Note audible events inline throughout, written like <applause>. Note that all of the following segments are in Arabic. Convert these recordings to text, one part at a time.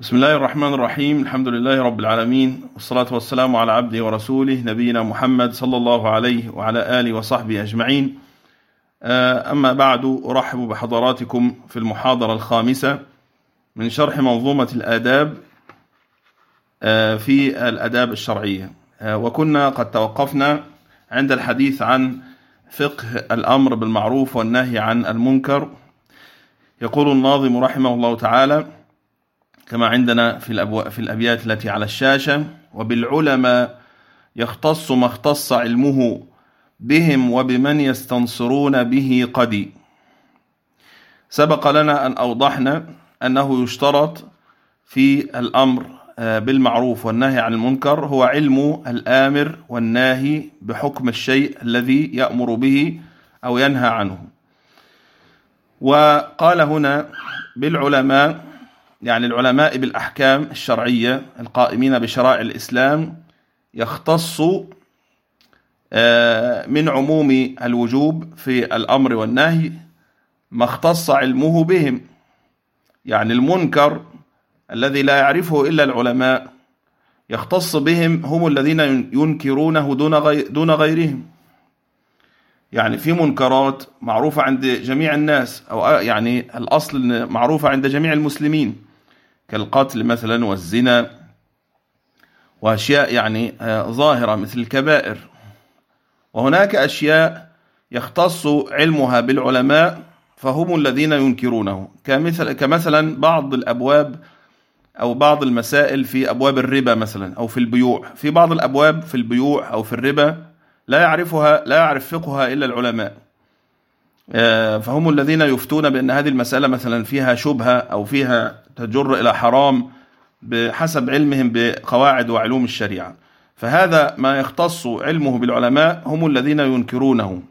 بسم الله الرحمن الرحيم الحمد لله رب العالمين والصلاة والسلام على عبده ورسوله نبينا محمد صلى الله عليه وعلى آله وصحبه أجمعين أما بعد أرحب بحضراتكم في المحاضرة الخامسة من شرح منظومة الآداب في الأداب الشرعية وكنا قد توقفنا عند الحديث عن فقه الأمر بالمعروف والنهي عن المنكر يقول الناظم رحمه الله تعالى كما عندنا في الأبو... في الأبيات التي على الشاشة وبالعلماء يختص ما اختص علمه بهم وبمن يستنصرون به قدي سبق لنا أن أوضحنا أنه يشترط في الأمر بالمعروف والنهي عن المنكر هو علم الآمر والناهي بحكم الشيء الذي يأمر به أو ينهى عنه. وقال هنا بالعلماء يعني العلماء بالأحكام الشرعية القائمين بشرائع الإسلام يختص من عموم الوجوب في الأمر والنهي ما اختص علمه بهم. يعني المنكر الذي لا يعرفه إلا العلماء يختص بهم هم الذين ينكرونه دون غيرهم. يعني في منكرات معروفة عند جميع الناس أو يعني الأصل معروفة عند جميع المسلمين. كالقتل مثلا والزنا وأشياء يعني ظاهرة مثل الكبائر. وهناك أشياء يختص علمها بالعلماء فهم الذين ينكرونه. كمثل كمثلا بعض الأبواب أو بعض المسائل في أبواب الربا مثلا أو في البيوع. في بعض الأبواب في البيوع أو في الربا لا يعرفها لا يعرف فقهها إلا العلماء. فهم الذين يفتون بأن هذه المسألة مثلا فيها شبهة أو فيها تجر إلى حرام بحسب علمهم بقواعد وعلوم الشريعة. فهذا ما يختص علمه بالعلماء هم الذين ينكرونه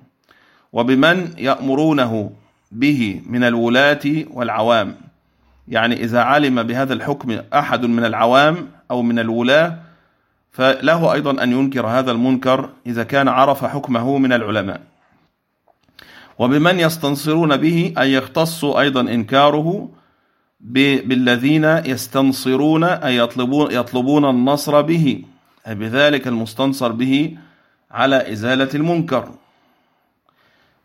وبمن يأمرونه به من الولاة والعوام. يعني إذا علم بهذا الحكم أحد من العوام أو من الولاة فله أيضا أن ينكر هذا المنكر إذا كان عرف حكمه من العلماء. وبمن يستنصرون به أن يختص أيضا إنكاره بالذين يستنصرون أي يطلبون, يطلبون النصر به أي بذلك المستنصر به على إزالة المنكر.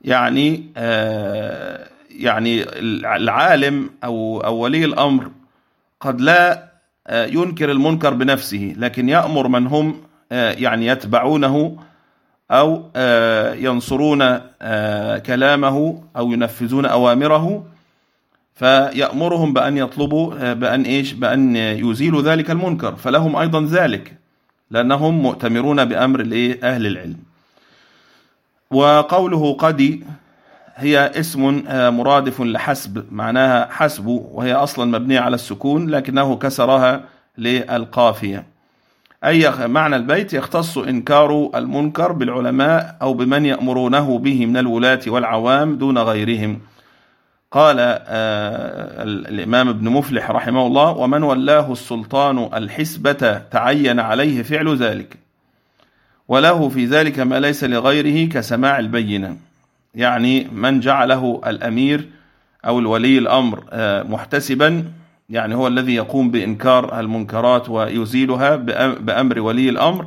يعني آه يعني العالم أو, أو ولي الأمر قد لا ينكر المنكر بنفسه لكن يأمر من هم يعني يتبعونه أو ينصرون كلامه أو ينفذون أوامره. فيأمرهم بأن يطلبوا بأن إيش؟ بأن يزيلوا ذلك المنكر. فلهم أيضا ذلك لأنهم مؤتمرون بأمر أهل العلم. وقوله قدي هي اسم مرادف لحسب معناها حسب وهي أصلا مبنية على السكون لكنه كسرها للقافية. أي معنى البيت؟ يختص إنكار المنكر بالعلماء أو بمن يأمرونه به من الولاة والعوام دون غيرهم. قال الإمام ابن مفلح رحمه الله ومن ولاه السلطان الحسبة تعين عليه فعل ذلك وله في ذلك ما ليس لغيره كسماع البينة. يعني من جعله الأمير أو الولي الأمر محتسبا يعني هو الذي يقوم بإنكار المنكرات ويزيلها بأمر ولي الأمر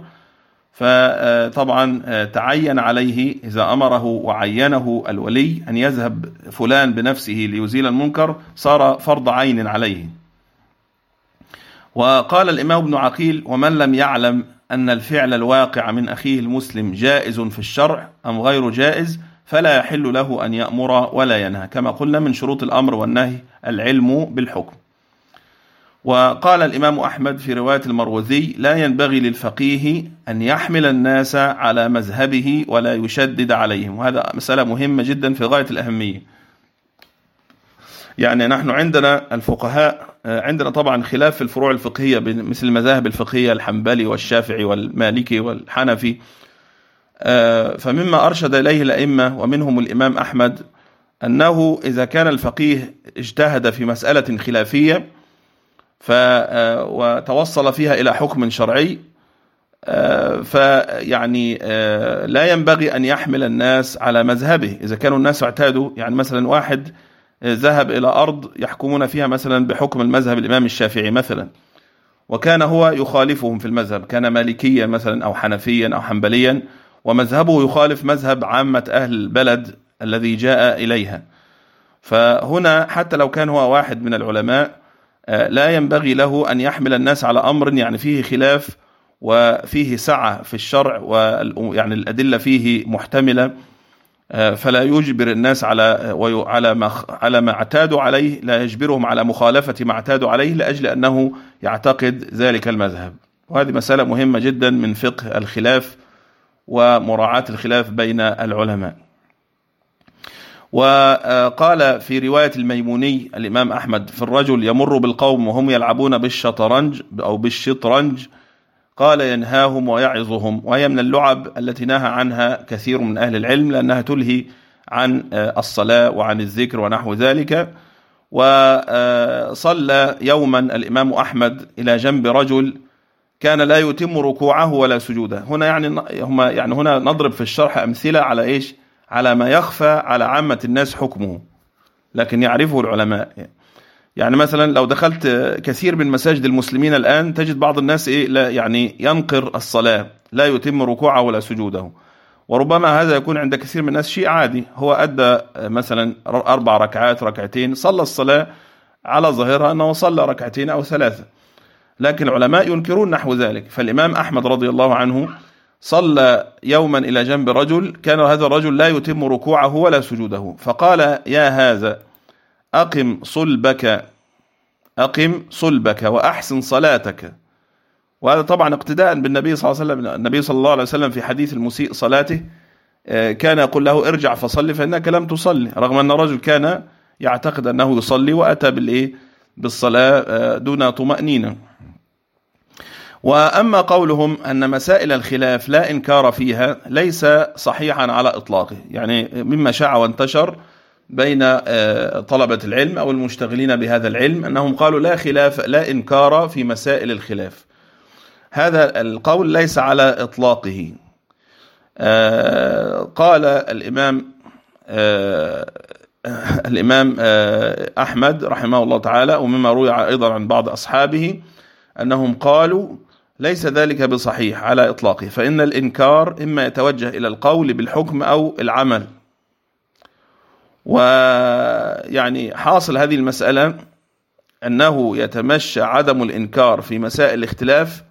فطبعا تعين عليه إذا أمره وعينه الولي أن يذهب فلان بنفسه ليزيل المنكر صار فرض عين عليه. وقال الإمام ابن عقيل ومن لم يعلم أن الفعل الواقع من أخيه المسلم جائز في الشرع أم غير جائز فلا يحل له أن يأمر ولا ينهى. كما قلنا من شروط الأمر والنهي العلم بالحكم. وقال الإمام أحمد في رواية المروذي لا ينبغي للفقيه أن يحمل الناس على مذهبه ولا يشدد عليهم. وهذا مسألة مهمة جدا في غاية الأهمية. يعني نحن عندنا الفقهاء عندنا طبعا خلاف في الفروع الفقهية مثل المذاهب الفقهية الحنبلي والشافعي والمالكي والحنفي. فمما أرشد إليه الأئمة ومنهم الإمام أحمد أنه إذا كان الفقيه اجتهد في مسألة خلافية ف وتوصل فيها إلى حكم شرعي فيعني لا ينبغي أن يحمل الناس على مذهبه. إذا كانوا الناس اعتادوا يعني مثلا واحد ذهب إلى أرض يحكمون فيها مثلا بحكم المذهب الإمام الشافعي مثلا وكان هو يخالفهم في المذهب كان مالكيا مثلا أو حنفيا أو حنبليا ومذهبه يخالف مذهب عامة أهل البلد الذي جاء إليها. فهنا حتى لو كان هو واحد من العلماء لا ينبغي له أن يحمل الناس على أمر يعني فيه خلاف وفيه سعة في الشرع ويعني الأدلة فيه محتملة فلا يجبر الناس على على ما على ما اعتادوا عليه لا يجبرهم على مخالفة ما اعتادوا عليه لأجل أنه يعتقد ذلك المذهب. وهذه مسألة مهمة جدا من فقه الخلاف ومراعاة الخلاف بين العلماء. وقال في رواية الميموني الإمام أحمد في الرجل يمر بالقوم وهم يلعبون بالشطرنج أو بالشطرنج. قال ينهاهم ويعظهم. وهي من اللعب التي نهى عنها كثير من أهل العلم لأنها تلهي عن الصلاة وعن الذكر ونحو ذلك. وصلى يوما الإمام أحمد إلى جنب رجل كان لا يتم ركوعه ولا سجوده. هنا يعني هم يعني هنا نضرب في الشرح أمثلة على إيش؟ على ما يخفى على عامة الناس حكمه لكن يعرفه العلماء. يعني مثلا لو دخلت كثير من مساجد المسلمين الآن تجد بعض الناس إيه لا يعني ينقر الصلاة لا يتم ركوعه ولا سجوده. وربما هذا يكون عند كثير من الناس شيء عادي. هو أدى مثلا أربع ركعات ركعتين صلى الصلاة على ظاهرها أنه صلى ركعتين أو ثلاثة. لكن العلماء ينكرون نحو ذلك. فالإمام أحمد رضي الله عنه صلى يوما إلى جنب رجل كان هذا الرجل لا يتم ركوعه ولا سجوده. فقال يا هذا أقم صلبك أقم صلبك وأحسن صلاتك. وهذا طبعا اقتداء بالنبي صلى الله عليه وسلم النبي صلى الله عليه وسلم في حديث المسيء صلاته كان يقول له ارجع فصلي فإنك لم تصلي. رغم أن الرجل كان يعتقد أنه يصلي وأتى بالإيه؟ بالصلاة دون طمأنينة. وأما قولهم أن مسائل الخلاف لا إنكار فيها ليس صحيحا على إطلاقه. يعني مما شاع وانتشر بين طلبة العلم أو المشتغلين بهذا العلم أنهم قالوا لا خلاف لا إنكار في مسائل الخلاف. هذا القول ليس على إطلاقه. قال الإمام الإمام أحمد رحمه الله تعالى ومما روي أيضا عن بعض أصحابه أنهم قالوا ليس ذلك بصحيح على إطلاقه فإن الإنكار إما يتوجه إلى القول بالحكم أو العمل. ويعني حاصل هذه المسألة أنه يتمشى عدم الإنكار في مسائل الاختلاف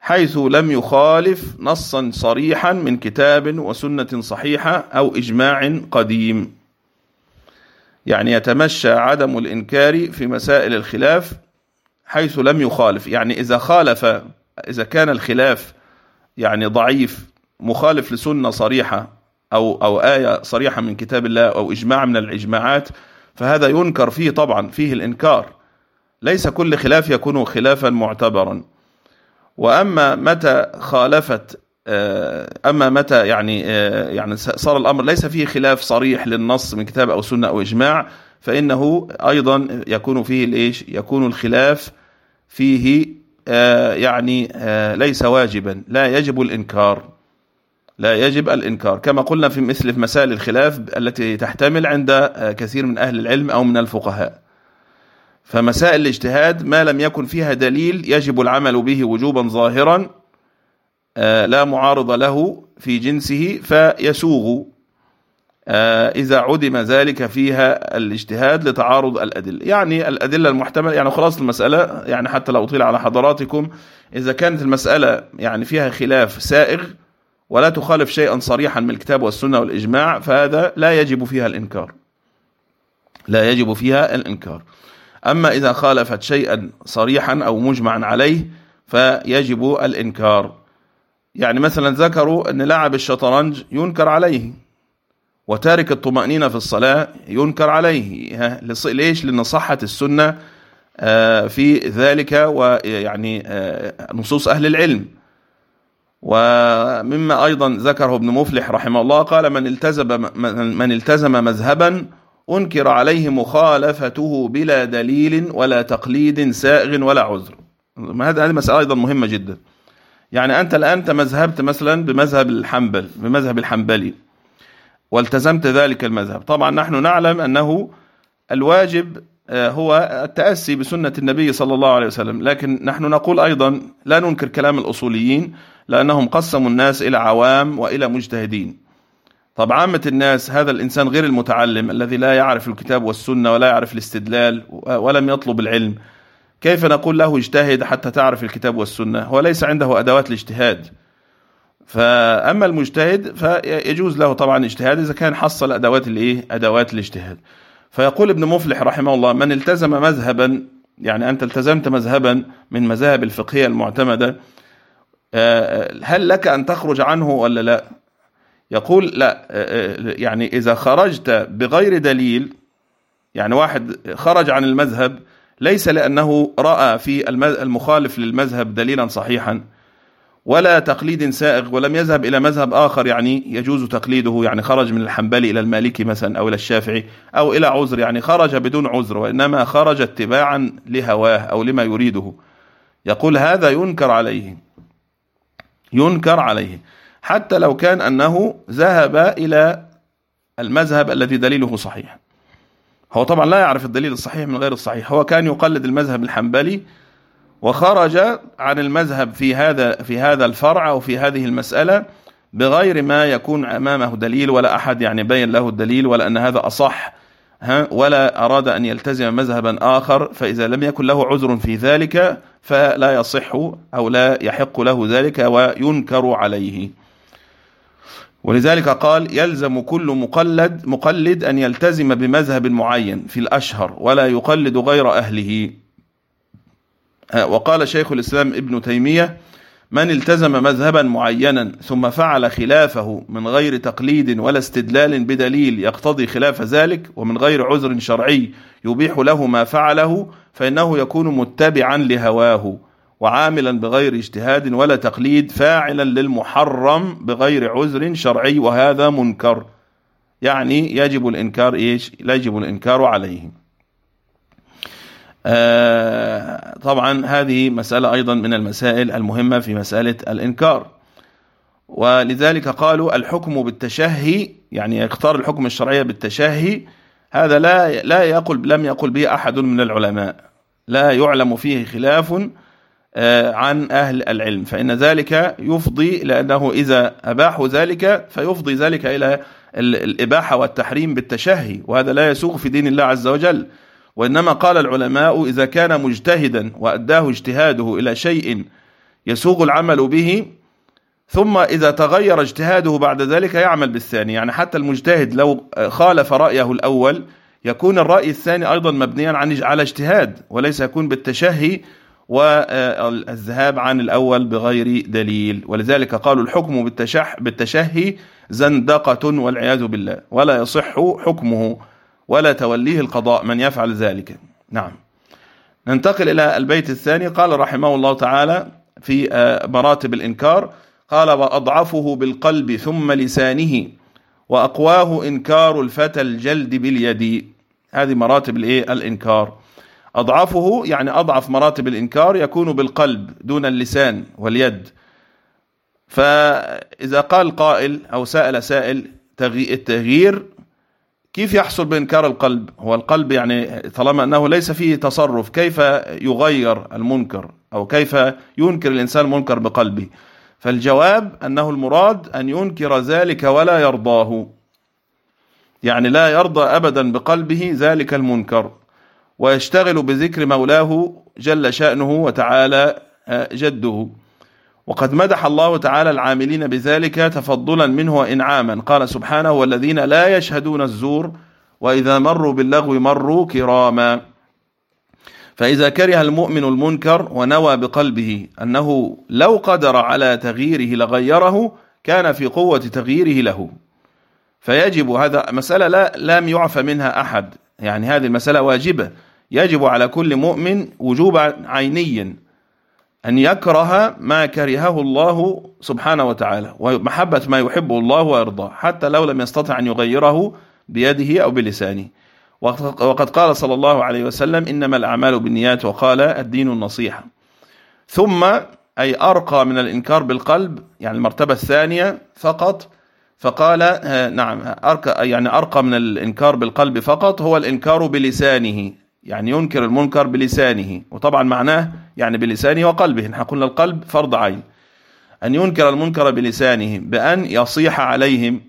حيث لم يخالف نصا صريحا من كتاب وسنة صحيحة أو إجماع قديم. يعني يتمشى عدم الإنكار في مسائل الخلاف حيث لم يخالف. يعني إذا خالف إذا كان الخلاف يعني ضعيف مخالف لسنة صريحة أو أو آية صريحة من كتاب الله أو إجماع من الإجماعات فهذا ينكر فيه طبعا فيه الإنكار. ليس كل خلاف يكون خلافا معتبرا. وأما متى خالفت أما متى يعني يعني صار الأمر ليس فيه خلاف صريح للنص من كتاب أو سنة أو إجماع فإنه أيضا يكون فيه الإيش يكون الخلاف فيه يعني ليس واجبا. لا يجب الإنكار. لا يجب الإنكار. كما قلنا في مثل في مسائل الخلاف التي تحتمل عند كثير من أهل العلم أو من الفقهاء. فمسائل الاجتهاد ما لم يكن فيها دليل يجب العمل به وجوبا ظاهرا لا معارض له في جنسه فيسوغ. إذا عدم ذلك فيها الاجتهاد لتعارض الأدلة. يعني الأدلة المحتملة يعني خلاص المسألة يعني حتى لو أطيل على حضراتكم إذا كانت المسألة يعني فيها خلاف سائغ ولا تخالف شيئا صريحا من الكتاب والسنة والإجماع فهذا لا يجب فيها الإنكار. لا يجب فيها الإنكار. أما إذا خالفت شيئا صريحا أو مجمعا عليه فيجب الإنكار. يعني مثلا ذكروا أن لعب الشطرنج ينكر عليه. وتارك الطمأنينة في الصلاة ينكر عليه. ليش؟ لأن صحة السنة في ذلك ويعني نصوص أهل العلم. ومما أيضا ذكره ابن مفلح رحمه الله قال من التزم من التزم مذهبا أنكر عليه مخالفته بلا دليل ولا تقليد سائغ ولا عذر. هذه مسألة أيضا مهمة جدا. يعني أنت الآن تمذهبت مثلا بمذهب الحنبل بمذهب الحنبلي. والتزمت ذلك المذهب. طبعا نحن نعلم أنه الواجب آه، هو التأسي بسنة النبي صلى الله عليه وسلم لكن نحن نقول أيضا لا ننكر كلام الأصوليين لأنهم قسموا الناس إلى عوام وإلى مجتهدين. طب عامة الناس هذا الإنسان غير المتعلم الذي لا يعرف الكتاب والسنة ولا يعرف الاستدلال ولم يطلب العلم كيف نقول له اجتهد حتى تعرف الكتاب والسنة؟ هو ليس عنده أدوات الاجتهاد. فأما المجتهد فيجوز له طبعا اجتهاد إذا كان حصل أدوات الإيه؟ أدوات الاجتهاد. فيقول ابن مفلح رحمه الله من التزم مذهبا يعني أنت التزمت مذهبا من مذاهب الفقهية المعتمدة آه، هل لك أن تخرج عنه ولا لا؟ يقول لا آه، آه، يعني إذا خرجت بغير دليل يعني واحد خرج عن المذهب ليس لأنه رأى في المخالف للمذهب دليلا صحيحا. ولا تقليد سائغ ولم يذهب إلى مذهب آخر يعني يجوز تقليده يعني خرج من الحنبلي إلى المالكي مثلا أو إلى الشافعي أو إلى عذر يعني خرج بدون عذر وإنما خرج اتباعا لهواه أو لما يريده. يقول هذا ينكر عليه ينكر عليه. حتى لو كان أنه ذهب إلى المذهب الذي دليله صحيح. هو طبعا لا يعرف الدليل الصحيح من غير الصحيح. هو كان يقلد المذهب الحنبلي وخرج عن المذهب في هذا في هذا الفرع أو في هذه المسألة بغير ما يكون أمامه دليل ولا أحد يعني بين له الدليل ولا أن هذا أصح ولا أراد أن يلتزم مذهبا آخر فإذا لم يكن له عذر في ذلك فلا يصح أو لا يحق له ذلك وينكر عليه. ولذلك قال يلزم كل مقلد مقلد أن يلتزم بمذهب معين في الأشهر ولا يقلد غير أهله. وقال شيخ الإسلام ابن تيمية من التزم مذهبا معينا ثم فعل خلافه من غير تقليد ولا استدلال بدليل يقتضي خلاف ذلك ومن غير عذر شرعي يبيح له ما فعله فإنه يكون متبعا لهواه وعاملا بغير اجتهاد ولا تقليد فاعلا للمحرم بغير عذر شرعي وهذا منكر. يعني يجب الإنكار إيش؟ يجب الإنكار عليه آه، طبعا هذه مسألة أيضا من المسائل المهمة في مسألة الإنكار. ولذلك قالوا الحكم بالتشهي يعني يختار الحكم الشرعية بالتشهي هذا لا لا يقول لم يقل به أحد من العلماء. لا يعلم فيه خلاف آه، عن أهل العلم. فإن ذلك يفضي لأنه إذا أباحوا ذلك فيفضي ذلك إلى الإباحة والتحريم بالتشهي. وهذا لا يسوغ في دين الله عز وجل. وإنما قال العلماء إذا كان مجتهدا وأداه اجتهاده إلى شيء يسوغ العمل به ثم إذا تغير اجتهاده بعد ذلك يعمل بالثاني. يعني حتى المجتهد لو خالف رأيه الأول يكون الرأي الثاني أيضا مبنيا على اجتهاد وليس يكون بالتشهي والذهاب عن الأول بغير دليل. ولذلك قالوا الحكم بالتشح بالتشهي زندقة والعياذ بالله ولا يصح حكمه. ولا توليه القضاء من يفعل ذلك. نعم. ننتقل إلى البيت الثاني. قال رحمه الله تعالى في آه، مراتب الإنكار قال وأضعفه بالقلب ثم لسانه وأقواه إنكار الفتى الجلد باليد. هذه مراتب الإيه؟ الإنكار. أضعفه يعني أضعف مراتب الإنكار يكون بالقلب دون اللسان واليد. فإذا قال قائل أو سأل سائل التغيير كيف يحصل بإنكار القلب؟ هو القلب يعني طالما أنه ليس فيه تصرف كيف يغير المنكر؟ أو كيف ينكر الإنسان المنكر بقلبه؟ فالجواب أنه المراد أن ينكر ذلك ولا يرضاه. يعني لا يرضى أبدا بقلبه ذلك المنكر. ويشتغل بذكر مولاه جل شأنه وتعالى آه، جده. وقد مدح الله تعالى العاملين بذلك تفضلا منه وإنعاما. قال سبحانه والذين لا يشهدون الزور وإذا مروا باللغو مروا كراما. فإذا كره المؤمن المنكر ونوى بقلبه أنه لو قدر على تغييره لغيره كان في قوة تغييره له. فيجب هذا مسألة لا لم يعفى منها أحد. يعني هذه المسألة واجبة. يجب على كل مؤمن وجوب عيني أن يكره ما كرهه الله سبحانه وتعالى ومحبة ما يحبه الله ويرضاه حتى لو لم يستطع أن يغيره بيده أو بلسانه. وقد قال صلى الله عليه وسلم إنما الأعمال بالنيات وقال الدين النصيحة. ثم أي أرقى من الإنكار بالقلب يعني المرتبة الثانية فقط فقال آه، نعم أرقى يعني أرقى من الإنكار بالقلب فقط هو الإنكار بلسانه. يعني ينكر المنكر بلسانه وطبعا معناه يعني بلسانه وقلبه نحن قلنا القلب فرض عين. أن ينكر المنكر بلسانه بأن يصيح عليهم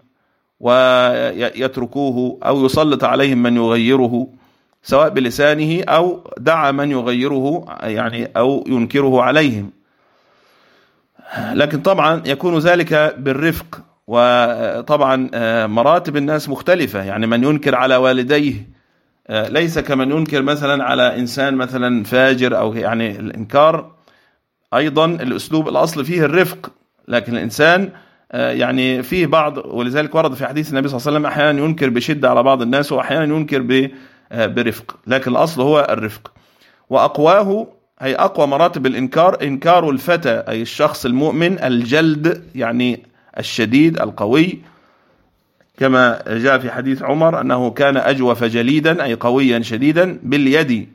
ويتركوه أو يسلط عليهم من يغيره سواء بلسانه أو دعا من يغيره يعني أو ينكره عليهم. لكن طبعا يكون ذلك بالرفق وطبعا مراتب الناس مختلفة يعني من ينكر على والديه ليس كمن ينكر مثلا على إنسان مثلا فاجر أو يعني الإنكار. أيضا الأسلوب الأصل فيه الرفق لكن الإنسان آه، يعني فيه بعض ولذلك ورد في حديث النبي صلى الله عليه وسلم أحيانا ينكر بشدة على بعض الناس وأحيانا ينكر برفق. لكن الأصل هو الرفق. وأقواه أي أقوى مراتب الإنكار إنكار الفتى أي الشخص المؤمن الجلد يعني الشديد القوي كما جاء في حديث عمر أنه كان أجوف جليدا أي قويا شديدا باليد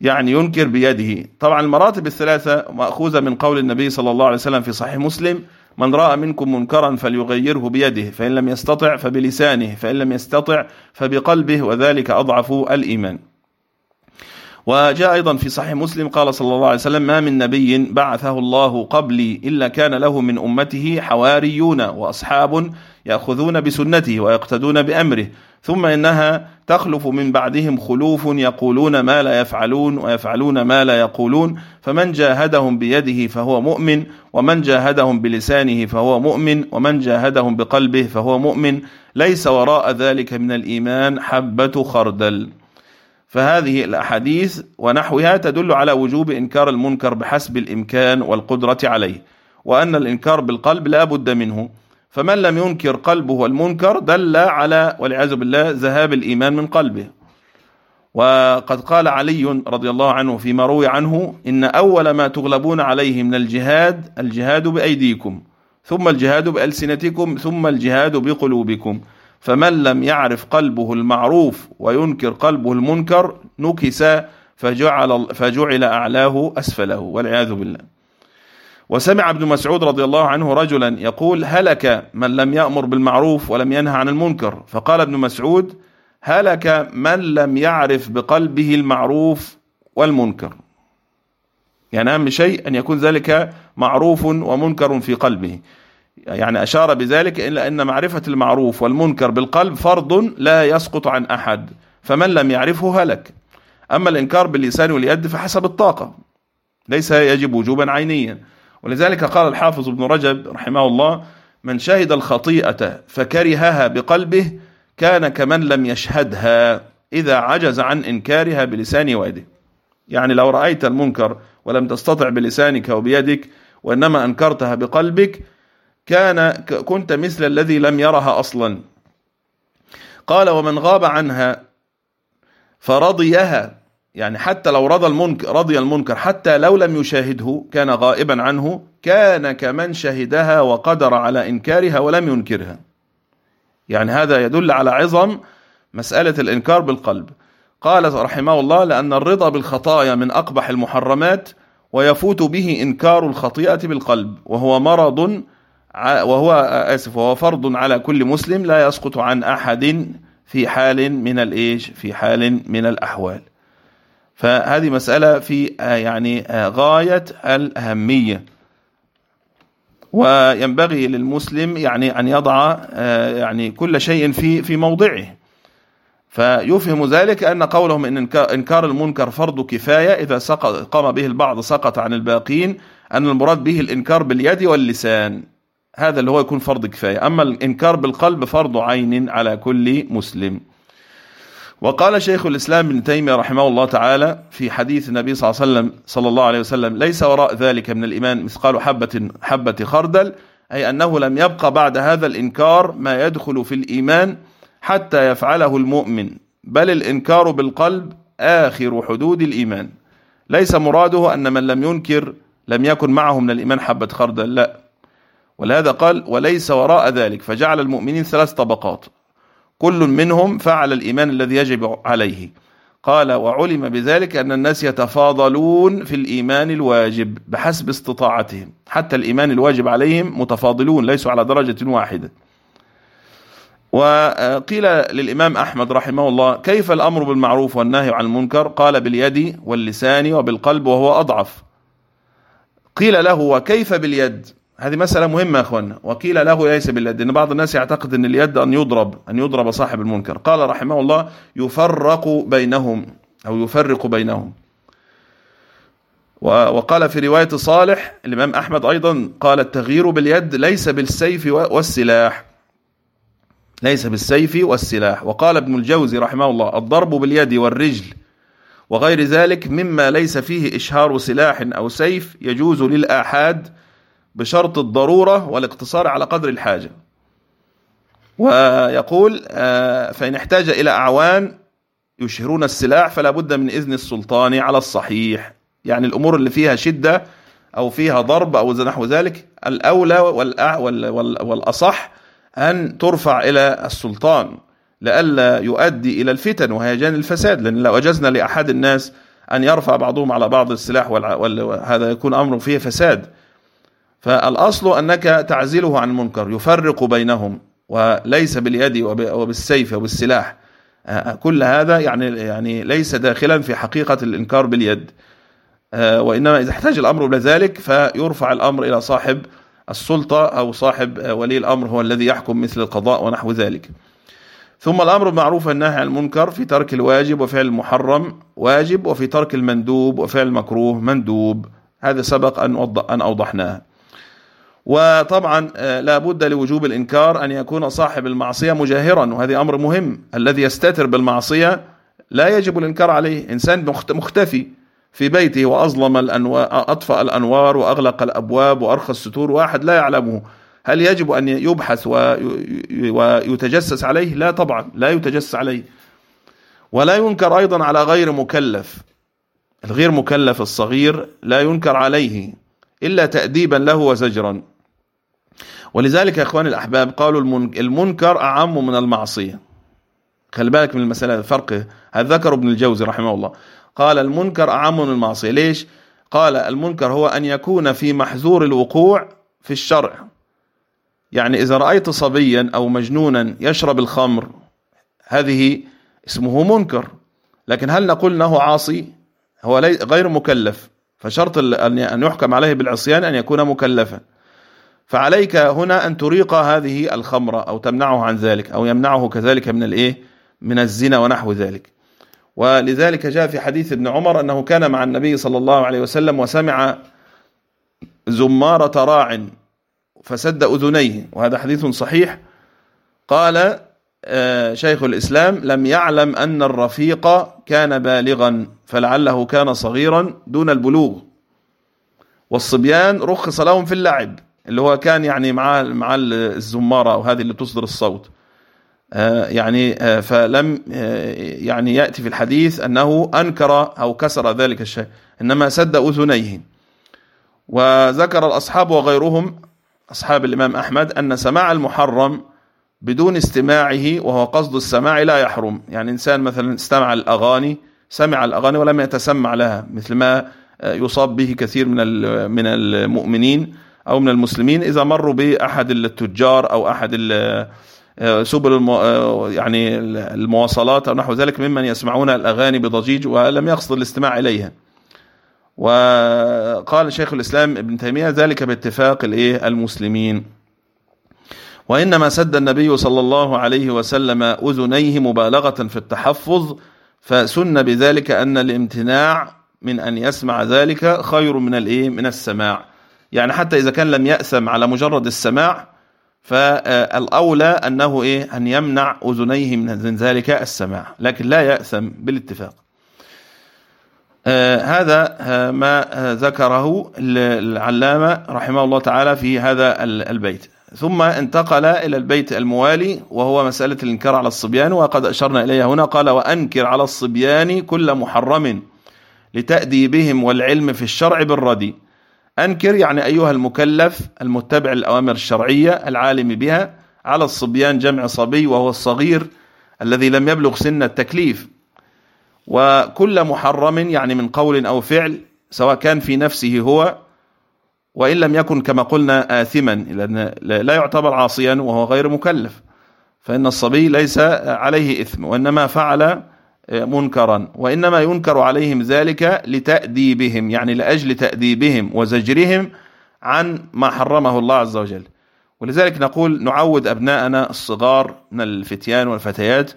يعني ينكر بيده. طبعا المراتب الثلاثة مأخوذة من قول النبي صلى الله عليه وسلم في صحيح مسلم من رأى منكم منكرا فليغيره بيده فإن لم يستطع فبلسانه فإن لم يستطع فبقلبه وذلك أضعف الإيمان. وجاء أيضا في صحيح مسلم قال صلى الله عليه وسلم ما من نبي بعثه الله قبلي إلا كان له من أمته حواريون وأصحاب يأخذون بسنته ويقتدون بأمره ثم إنها تخلف من بعدهم خلوف يقولون ما لا يفعلون ويفعلون ما لا يقولون فمن جاهدهم بيده فهو مؤمن ومن جاهدهم بلسانه فهو مؤمن ومن جاهدهم بقلبه فهو مؤمن ليس وراء ذلك من الإيمان حبة خردل. فهذه الأحاديث ونحوها تدل على وجوب إنكار المنكر بحسب الإمكان والقدرة عليه وأن الإنكار بالقلب لا بد منه. فمن لم ينكر قلبه المنكر دل على والعياذ بالله ذهاب الإيمان من قلبه. وقد قال علي رضي الله عنه فيما روي عنه إن أول ما تغلبون عليه من الجهاد الجهاد بأيديكم ثم الجهاد بألسنتكم ثم الجهاد بقلوبكم. فمن لم يعرف قلبه المعروف وينكر قلبه المنكر نكس فجعل, فجعل أعلاه أسفله والعياذ بالله. وسمع ابن مسعود رضي الله عنه رجلا يقول هلك من لم يأمر بالمعروف ولم ينهى عن المنكر؟ فقال ابن مسعود هلك من لم يعرف بقلبه المعروف والمنكر. يعني أهم شيء أن يكون ذلك معروف ومنكر في قلبه. يعني أشار بذلك إلا أن معرفة المعروف والمنكر بالقلب فرض لا يسقط عن أحد فمن لم يعرفه هلك. أما الإنكار باللسان واليد فحسب الطاقة ليس يجب وجوبا عينيا. ولذلك قال الحافظ ابن رجب رحمه الله من شهد الخطيئة فكرهها بقلبه كان كمن لم يشهدها إذا عجز عن إنكارها بلسانه ويده. يعني لو رأيت المنكر ولم تستطع بلسانك وبيدك وإنما أنكرتها بقلبك كان كنت مثل الذي لم يرها أصلا. قال ومن غاب عنها فرضيها يعني حتى لو رضى المنكر رضي المنكر حتى لو لم يشاهده كان غائبا عنه كان كمن شهدها وقدر على إنكارها ولم ينكرها. يعني هذا يدل على عظم مسألة الإنكار بالقلب. قال رحمه الله لأن الرضا بالخطايا من أقبح المحرمات ويفوت به إنكار الخطيئة بالقلب وهو مرض وهو آسف وهو فرض على كل مسلم لا يسقط عن أحد في حال من الإيش؟ في حال من الأحوال. فهذه مسألة في آه، يعني آه، غاية الأهمية. وينبغي للمسلم يعني أن يضع آه، يعني كل شيء في في موضعه. فيفهم ذلك أن قولهم إن إنكار المنكر فرض كفاية إذا سقط قام به البعض سقط عن الباقين أن المراد به الإنكار باليد واللسان. هذا اللي هو يكون فرض كفاية. أما الإنكار بالقلب فرض عين على كل مسلم. وقال شيخ الإسلام ابن تيمية رحمه الله تعالى في حديث النبي صلى الله عليه وسلم صلى الله عليه وسلم ليس وراء ذلك من الإيمان مثقال حبة حبة خردل أي أنه لم يبقى بعد هذا الإنكار ما يدخل في الإيمان حتى يفعله المؤمن. بل الإنكار بالقلب آخر حدود الإيمان. ليس مراده أن من لم ينكر لم يكن معه من الإيمان حبة خردل لا. ولهذا قال وليس وراء ذلك فجعل المؤمنين ثلاث طبقات. كل منهم فعل الإيمان الذي يجب عليه. قال وعلم بذلك أن الناس يتفاضلون في الإيمان الواجب بحسب استطاعتهم. حتى الإيمان الواجب عليهم متفاضلون ليسوا على درجة واحدة. وقيل للإمام أحمد رحمه الله كيف الأمر بالمعروف والنهي عن المنكر؟ قال باليد واللسان وبالقلب وهو أضعف. قيل له وكيف باليد؟ هذه مسألة مهمة يا أخوانا وقيل له ليس باليد. إن بعض الناس يعتقد أن اليد أن يضرب أن يضرب صاحب المنكر. قال رحمه الله يفرق بينهم أو يفرق بينهم. وقال في رواية صالح الإمام أحمد أيضا قال التغيير باليد ليس بالسيف والسلاح. ليس بالسيف والسلاح. وقال ابن الجوزي رحمه الله الضرب باليد والرجل وغير ذلك مما ليس فيه إشهار سلاح أو سيف يجوز للآحاد بشرط الضرورة والاقتصار على قدر الحاجة. ويقول آه، فإن احتاج إلى أعوان يشهرون السلاح فلا بد من إذن السلطان على الصحيح. يعني الأمور اللي فيها شدة أو فيها ضرب أو نحو ذلك الأولى والأصح أن ترفع إلى السلطان لئلا يؤدي إلى الفتن وهيجان الفساد. لأن لو أجزنا لأحد الناس أن يرفع بعضهم على بعض السلاح وهذا يكون أمر فيه فساد. فالأصل أنك تعزله عن المنكر يفرق بينهم وليس باليد وبالسيف وبالسلاح. كل هذا يعني يعني ليس داخلا في حقيقة الإنكار باليد. وإنما إذا احتاج الأمر إلى ذلك فيرفع الأمر إلى صاحب السلطة أو صاحب ولي الأمر هو الذي يحكم مثل القضاء ونحو ذلك. ثم الأمر بالمعروف والنهي عن المنكر في ترك الواجب وفعل المحرم واجب وفي ترك المندوب وفعل المكروه مندوب. هذا سبق أن أوضحناه. وطبعا آه، لا بد لوجوب الإنكار أن يكون صاحب المعصية مجاهرا وهذا أمر مهم. الذي يستتر بالمعصية لا يجب الإنكار عليه. إنسان مختفي في بيته وأظلم الأنوار أطفأ الأنوار وأغلق الأبواب وأرخى الستور واحد لا يعلمه. هل يجب أن يبحث ويتجسس عليه؟ لا طبعا لا يتجسس عليه. ولا ينكر أيضا على غير مكلف. الغير مكلف الصغير لا ينكر عليه. إلا تأديبا له وزجرا. ولذلك يا أخواني الأحباب قالوا المنكر أعم من المعصية. خلي بالك من المسألة الفرق هذا ذكر ابن الجوزي رحمه الله. قال المنكر أعم من المعصية. ليش؟ قال المنكر هو أن يكون في محذور الوقوع في الشرع. يعني إذا رأيت صبيا أو مجنونا يشرب الخمر هذه اسمه منكر. لكن هل نقول أنه عاصي؟ هو غير مكلف. فشرط أن يحكم عليه بالعصيان أن يكون مكلفا. فعليك هنا أن تريق هذه الخمرة أو تمنعه عن ذلك أو يمنعه كذلك من الإيه؟ من الزنا ونحو ذلك. ولذلك جاء في حديث ابن عمر أنه كان مع النبي صلى الله عليه وسلم وسمع زمارة راع فسد أذنيه. وهذا حديث صحيح. قال شيخ الإسلام لم يعلم أن الرفيق كان بالغا فلعله كان صغيرا دون البلوغ. والصبيان رخص لهم في اللعب اللي هو كان يعني مع مع الزمارة أو هذه اللي تصدر الصوت. آه، يعني آه، فلم يعني يأتي في الحديث أنه أنكر أو كسر ذلك الشيء إنما سد أذنيه. وذكر الأصحاب وغيرهم أصحاب الإمام أحمد أن سماع المحرم بدون استماعه وهو قصد السماع لا يحرم. يعني إنسان مثلا استمع الأغاني سمع الأغاني ولم يتسمع لها مثل ما يصاب به كثير من من المؤمنين أو من المسلمين إذا مروا بأحد التجار أو أحد سبل يعني المواصلات أو نحو ذلك ممن يسمعون الأغاني بضجيج ولم يقصد الاستماع إليها. وقال شيخ الإسلام ابن تيمية ذلك باتفاق المسلمين. وإنما سد النبي صلى الله عليه وسلم أذنيه مبالغة في التحفظ فسن بذلك أن الامتناع من أن يسمع ذلك خير من الإيه؟ من السماع. يعني حتى إذا كان لم يأثم على مجرد السماع فالأولى أنه إيه؟ أن يمنع أذنيه من ذلك السماع لكن لا يأثم بالاتفاق. آه، هذا آه، ما ذكره العلامة رحمه الله تعالى في هذا البيت. ثم انتقل إلى البيت الموالي وهو مسألة الإنكار على الصبيان وقد أشرنا إليها هنا. قال وأنكر على الصبيان كل محرم لتأديبهم والعلم في الشرع بالردي. أنكر يعني أيها المكلف المتبع الأوامر الشرعية العالم بها على الصبيان جمع صبي وهو الصغير الذي لم يبلغ سن التكليف. وكل محرم يعني من قول أو فعل سواء كان في نفسه هو وإن لم يكن كما قلنا آثما لأن لا يعتبر عاصيا وهو غير مكلف. فإن الصبي ليس عليه إثم وإنما فعل منكرا وإنما ينكر عليهم ذلك لتأديبهم يعني لأجل تأديبهم وزجرهم عن ما حرمه الله عز وجل. ولذلك نقول نعود أبناءنا الصغار من الفتيان والفتيات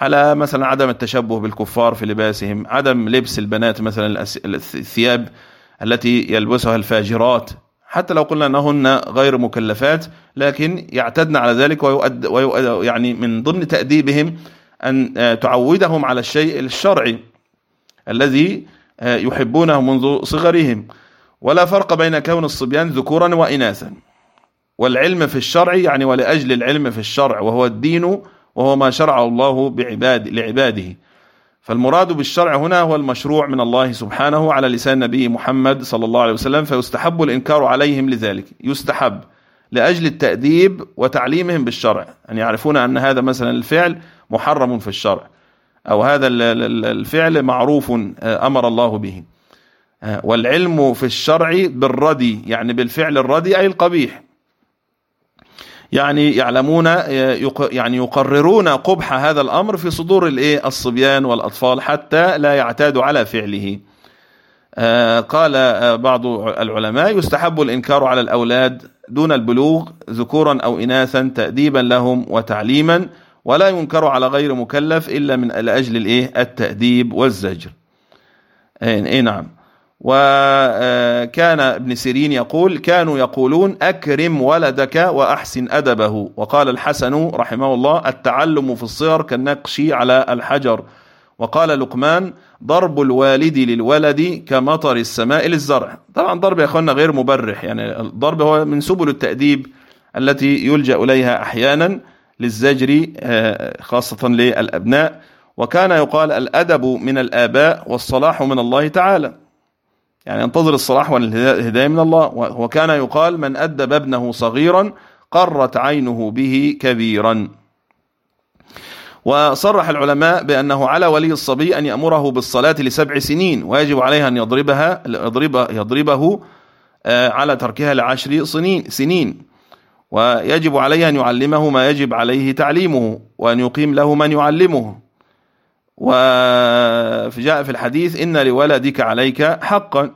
على مثلا عدم التشبه بالكفار في لباسهم عدم لبس البنات مثلا الثياب التي يلبسها الفاجرات. حتى لو قلنا أنهن غير مكلفات لكن يعتدن على ذلك ويؤد ويؤد يعني من ضمن تأديبهم أن تعودهم على الشيء الشرعي الذي يحبونه منذ صغرهم. ولا فرق بين كون الصبيان ذكورا وإناثا. والعلم في الشرع يعني ولأجل العلم في الشرع وهو الدين وهو ما شرعه الله بعباد لعباده. فالمراد بالشرع هنا هو المشروع من الله سبحانه على لسان نبي محمد صلى الله عليه وسلم فيستحب الإنكار عليهم لذلك. يستحب لأجل التأديب وتعليمهم بالشرع. أن يعرفون أن هذا مثلا الفعل محرم في الشرع أو هذا الفعل معروف أمر الله به. والعلم في الشرع بالردي يعني بالفعل الردي أي القبيح. يعني يعلمون يعني يقررون قبح هذا الأمر في صدور الإيه؟ الصبيان والأطفال حتى لا يعتادوا على فعله. قال بعض العلماء يستحب الإنكار على الأولاد دون البلوغ ذكورا أو إناثا تأديبا لهم وتعليما ولا ينكر على غير مكلف إلا من أجل الإيه؟ التأديب والزجر. أي نعم. وكان ابن سيرين يقول كانوا يقولون أكرم ولدك وأحسن أدبه. وقال الحسن رحمه الله التعلم في الصغر كالنقش على الحجر. وقال لقمان ضرب الوالد للولد كمطر السماء للزرع. طبعا ضرب يا أخوانا غير مبرح يعني الضرب هو من سبل التأديب التي يلجأ إليها أحيانا للزجر خاصة للأبناء. وكان يقال الأدب من الآباء والصلاح من الله تعالى. يعني ينتظر الصلاح والهداية من الله. وكان يقال من أدب ابنه صغيرا قرت عينه به كبيرا. وصرح العلماء بأنه على ولي الصبي أن يأمره بالصلاة لسبع سنين ويجب عليها أن يضربها يضرب يضربه على تركها لعشر سنين سنين. ويجب عليه أن يعلمه ما يجب عليه تعليمه وأن يقيم له من يعلمه. وجاء في الحديث إن لولدك عليك حقا.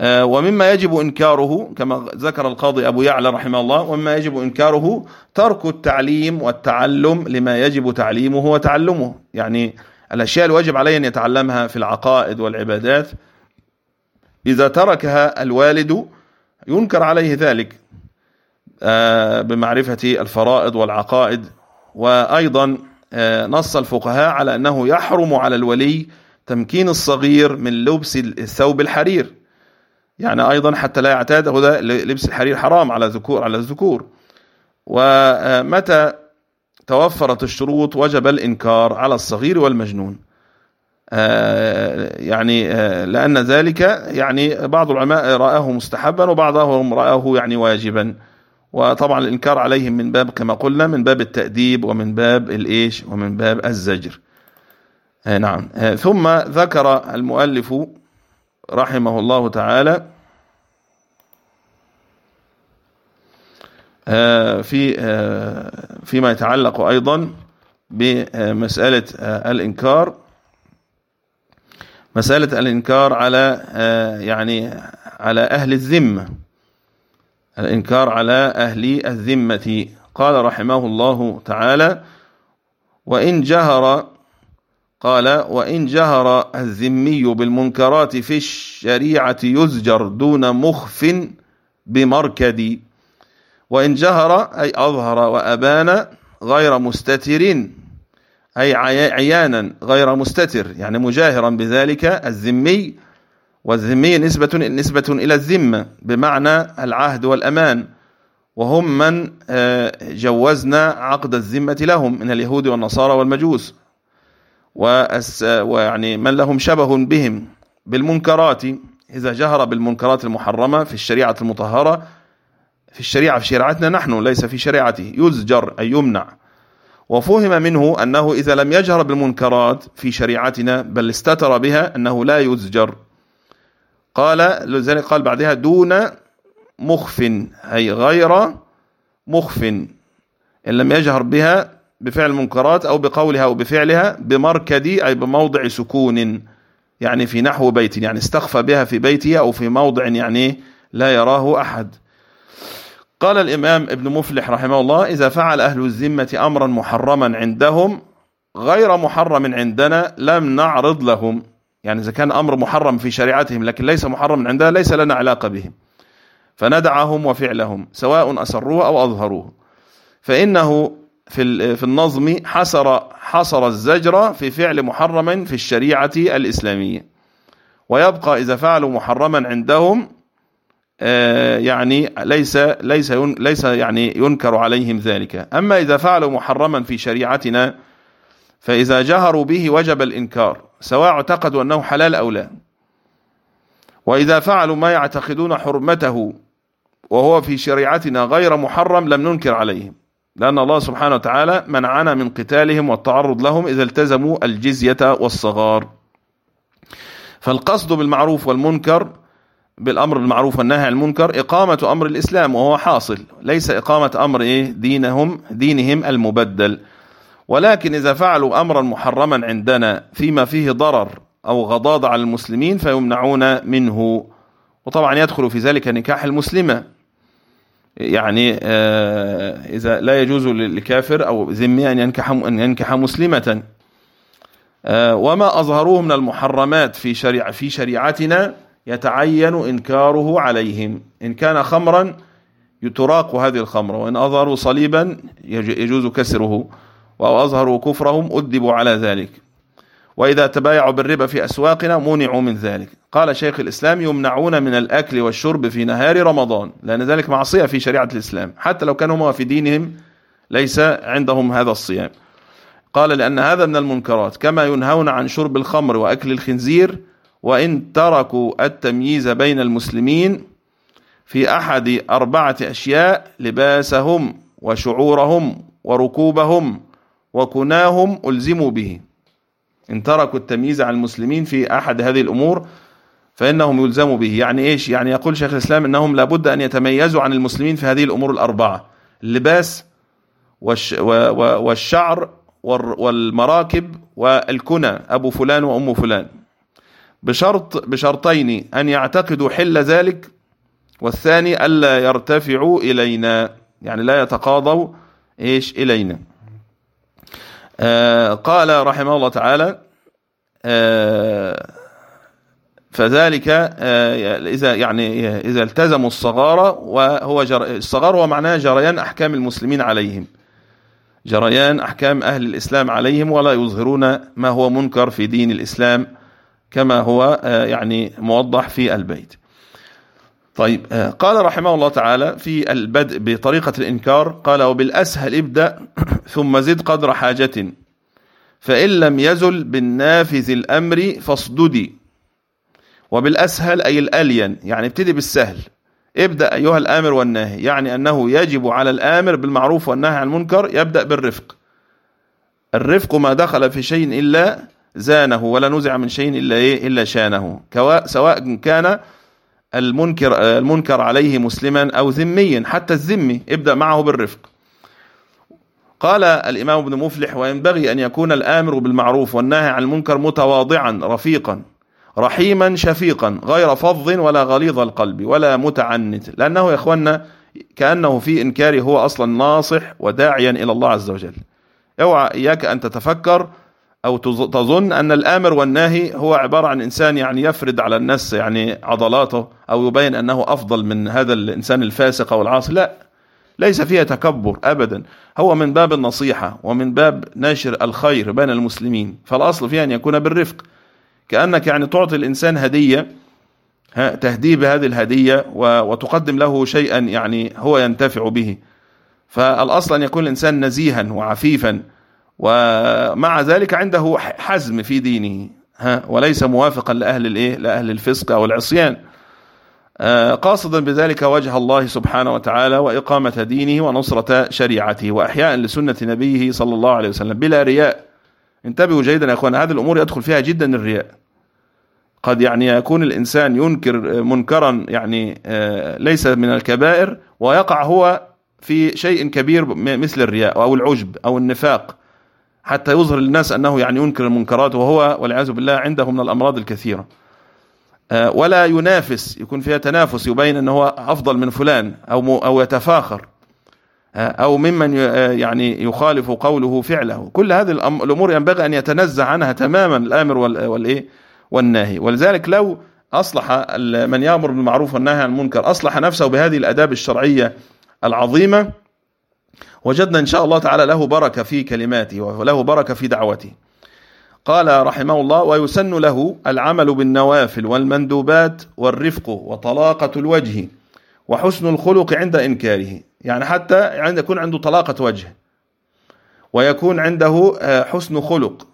ومما يجب إنكاره كما ذكر القاضي أبو يعلى رحمه الله ومما يجب إنكاره ترك التعليم والتعلم لما يجب تعليمه وتعلمه. يعني الأشياء الواجب عليه أن يتعلمها في العقائد والعبادات. إذا تركها الوالد ينكر عليه ذلك بمعرفة الفرائض والعقائد. وأيضا نص الفقهاء على أنه يحرم على الولي تمكين الصغير من لبس الثوب الحرير. يعني أيضا حتى لا يعتاد هذا لبس الحرير حرام على ذكور على الذكور. ومتى توفرت الشروط وجب الإنكار على الصغير والمجنون. يعني لأن ذلك يعني بعض العلماء رآه مستحبا وبعضهم رآه يعني واجبا. وطبعا الإنكار عليهم من باب كما قلنا من باب التأديب ومن باب الإيش ومن باب الزجر. نعم. ثم ذكر المؤلف رحمه الله تعالى في فيما يتعلق أيضا بمسألة الإنكار. مسألة الإنكار على يعني على أهل الذمة. الإنكار على أهل الذمة. قال رحمه الله تعالى وإن جهر قال وإن جهر الذمي بالمنكرات في الشريعة يزجر دون مخف بمركد. وإن جهر أي أظهر وأبان غير مستتر أي عيانا غير مستتر يعني مجاهرا بذلك الذمي والذمي نسبة نسبة إلى الذمة بمعنى العهد والأمان. وهم من جوزنا عقد الذمة لهم من اليهود والنصارى والمجوس. ويعني من لهم شبه بهم بالمنكرات. إذا جهر بالمنكرات المحرمة في الشريعة المطهرة في الشريعة في شريعتنا نحن ليس في شريعته. يزجر أي يمنع. وفهم منه أنه إذا لم يجهر بالمنكرات في شريعتنا بل استتر بها أنه لا يزجر. قال لذلك قال بعدها دون مخف أي غير مخف إن لم يجهر بها بفعل المنكرات أو بقولها أو بفعلها بمركدي أي بموضع سكون يعني في نحو بيت يعني استخفى بها في بيته أو في موضع يعني لا يراه أحد. قال الإمام ابن مفلح رحمه الله إذا فعل أهل الذمة أمرا محرما عندهم غير محرم عندنا لم نعرض لهم. يعني إذا كان أمر محرم في شريعتهم لكن ليس محرم عندنا ليس لنا علاقة بهم. فندعهم وفعلهم سواء أسروه أو أظهروه. فإنه في في النظم حصر حصر الزجر في فعل محرم في الشريعة الإسلامية. ويبقى إذا فعلوا محرما عندهم آه، يعني ليس ليس ليس يعني ينكر عليهم ذلك. أما إذا فعلوا محرما في شريعتنا فإذا جهروا به وجب الإنكار. سواء اعتقدوا أنه حلال أو لا. وإذا فعلوا ما يعتقدون حرمته وهو في شريعتنا غير محرم لم ننكر عليهم لأن الله سبحانه وتعالى منعنا من قتالهم والتعرض لهم إذا التزموا الجزية والصغار. فالقصد بالمعروف والمنكر بالأمر بالمعروف والنهي عن المنكر إقامة أمر الإسلام وهو حاصل ليس إقامة أمر إيه؟ دينهم دينهم المبدل. ولكن إذا فعلوا أمرا محرما عندنا فيما فيه ضرر أو غضاض على المسلمين فيمنعون منه. وطبعا يدخل في ذلك نكاح المسلمة. يعني آه، إذا لا يجوز للكافر أو ذمي أن ينكح أن ينكح مسلمة. آه، وما أظهروه من المحرمات في شريعة في شريعتنا يتعين إنكاره عليهم. إن كان خمرا يتراق هذه الخمر وإن أظهروا صليبا يجوز كسره. وأو أظهروا كفرهم أدبوا على ذلك. وإذا تبايعوا بالربا في أسواقنا منعوا من ذلك. قال شيخ الإسلام يمنعون من الأكل والشرب في نهار رمضان لأن ذلك معصية في شريعة الإسلام. حتى لو كانوا في دينهم ليس عندهم هذا الصيام. قال لأن هذا من المنكرات كما ينهون عن شرب الخمر وأكل الخنزير وإن تركوا التمييز بين المسلمين في أحد أربعة أشياء لباسهم وشعورهم وركوبهم وكناهم ألزموا به. إن تركوا التمييز عن المسلمين في أحد هذه الأمور فإنهم يلزموا به. يعني إيش؟ يعني يقول شيخ الإسلام أنهم لابد أن يتميزوا عن المسلمين في هذه الأمور الأربعة. اللباس والشعر والمراكب والكنى أبو فلان وأم فلان. بشرط بشرطين أن يعتقدوا حل ذلك والثاني ألا يرتفعوا إلينا. يعني لا يتقاضوا إيش؟ إلينا. قال رحمه الله تعالى آه فذلك آه إذا يعني إذا التزموا الصغار وهو جر... الصغار هو معناه جريان أحكام المسلمين عليهم. جريان أحكام أهل الإسلام عليهم ولا يظهرون ما هو منكر في دين الإسلام كما هو آه، يعني موضح في البيت. طيب آه، قال رحمه الله تعالى في البدء بطريقة الإنكار قال وبالأسهل ابدأ <clears throat> ثم زد قدر حاجة. فإن لم يزل بالنافذ الأمر فاصددي. وبالأسهل أي الألين يعني ابتدي بالسهل. ابدأ أيها الآمر والناهي يعني أنه يجب على الآمر بالمعروف والنهي عن المنكر يبدأ بالرفق. الرفق ما دخل في شيء إلا زانه ولا نزع من شيء إلا إيه؟ إلا شانه. سواء كان المنكر المنكر عليه مسلما أو ذميا حتى الذمي ابدأ معه بالرفق. قال الإمام ابن مفلح وينبغي أن يكون الآمر بالمعروف والنهي عن المنكر متواضعا رفيقا رحيما شفيقا غير فظ ولا غليظ القلب ولا متعنت. لأنه يا أخوانا كأنه في إنكاره هو أصلا ناصح وداعيا إلى الله عز وجل. اوعى إياك أن تتفكر أو تظن أن الآمر والناهي هو عبارة عن إنسان يعني يفرد على الناس يعني عضلاته أو يبين أنه أفضل من هذا الإنسان الفاسق أو العاصي. لا ليس فيها تكبر أبدا. هو من باب النصيحة ومن باب نشر الخير بين المسلمين. فالأصل فيها أن يكون بالرفق. كأنك يعني تعطي الإنسان هدية تهديه بهذه الهدية وتقدم له شيئا يعني هو ينتفع به. فالأصل أن يكون الإنسان نزيها وعفيفا. ومع ذلك عنده حزم في دينه ها وليس موافقا لأهل الإيه؟ لأهل الفسق أو العصيان. آه، قاصدا بذلك وجه الله سبحانه وتعالى وإقامة دينه ونصرة شريعته وأحياء لسنة نبيه صلى الله عليه وسلم بلا رياء. انتبهوا جيدا يا أخوان هذه الأمور يدخل فيها جدا الرياء. قد يعني يكون الإنسان ينكر منكرا يعني آه، ليس من الكبائر ويقع هو في شيء كبير مثل الرياء أو العجب أو النفاق. حتى يظهر للناس أنه يعني ينكر المنكرات وهو والعياذ بالله عنده من الأمراض الكثيرة. آه، ولا ينافس يكون فيها تنافس يبين أنه أفضل من فلان أو أو يتفاخر آه، أو ممن آه، يعني يخالف قوله فعله. كل هذه الأمور ينبغي أن يتنزع عنها تماما الآمر والإيه والناهي. ولذلك لو أصلح من يأمر بالمعروف والنهي عن المنكر أصلح نفسه بهذه الأداب الشرعية العظيمة وجدنا إن شاء الله تعالى له بركة في كلماته وله بركة في دعوته. قال رحمه الله ويسن له العمل بالنوافل والمندوبات والرفق وطلاقة الوجه وحسن الخلق عند إنكاره. يعني حتى عند يكون عنده طلاقة وجه. ويكون عنده آه، حسن خلق.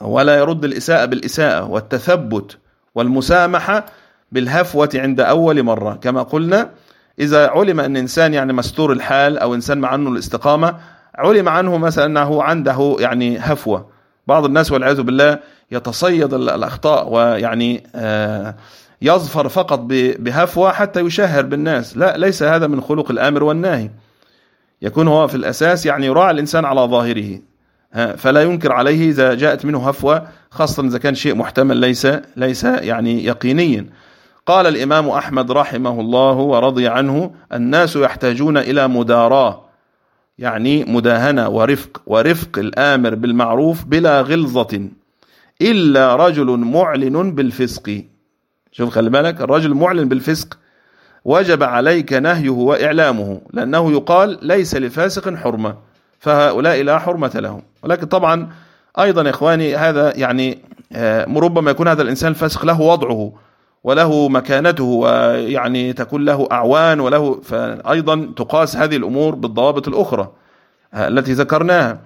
ولا يرد الإساءة بالإساءة والتثبت والمسامحة بالهفوة عند أول مرة. كما قلنا إذا علم أن إنسان يعني مستور الحال أو إنسان مع أنه الاستقامة علم عنه مثلا أنه عنده يعني هفوة. بعض الناس والعياذ بالله يتصيد الأخطاء ويعني آه، يظفر فقط بهفوة حتى يشهر بالناس. لا ليس هذا من خلق الآمر والناهي. يكون هو في الأساس يعني يراعي الإنسان على ظاهره. فلا ينكر عليه إذا جاءت منه هفوة خاصة إذا كان شيء محتمل ليس ليس يعني يقينيا. قال الإمام أحمد رحمه الله ورضي عنه الناس يحتاجون إلى مداراة يعني مداهنة ورفق ورفق الآمر بالمعروف بلا غلظة إلا رجل معلن بالفسق. شوف خلي بالك الرجل معلن بالفسق وجب عليك نهيه وإعلامه لأنه يقال ليس لفاسق حرمة فهؤلاء لا حرمة لهم. ولكن طبعا أيضا يا إخواني هذا يعني آه، ربما يكون هذا الإنسان الفاسق له وضعه. وله مكانته ويعني تكون له أعوان وله فأيضا تقاس هذه الأمور بالضوابط الأخرى آه، التي ذكرناها.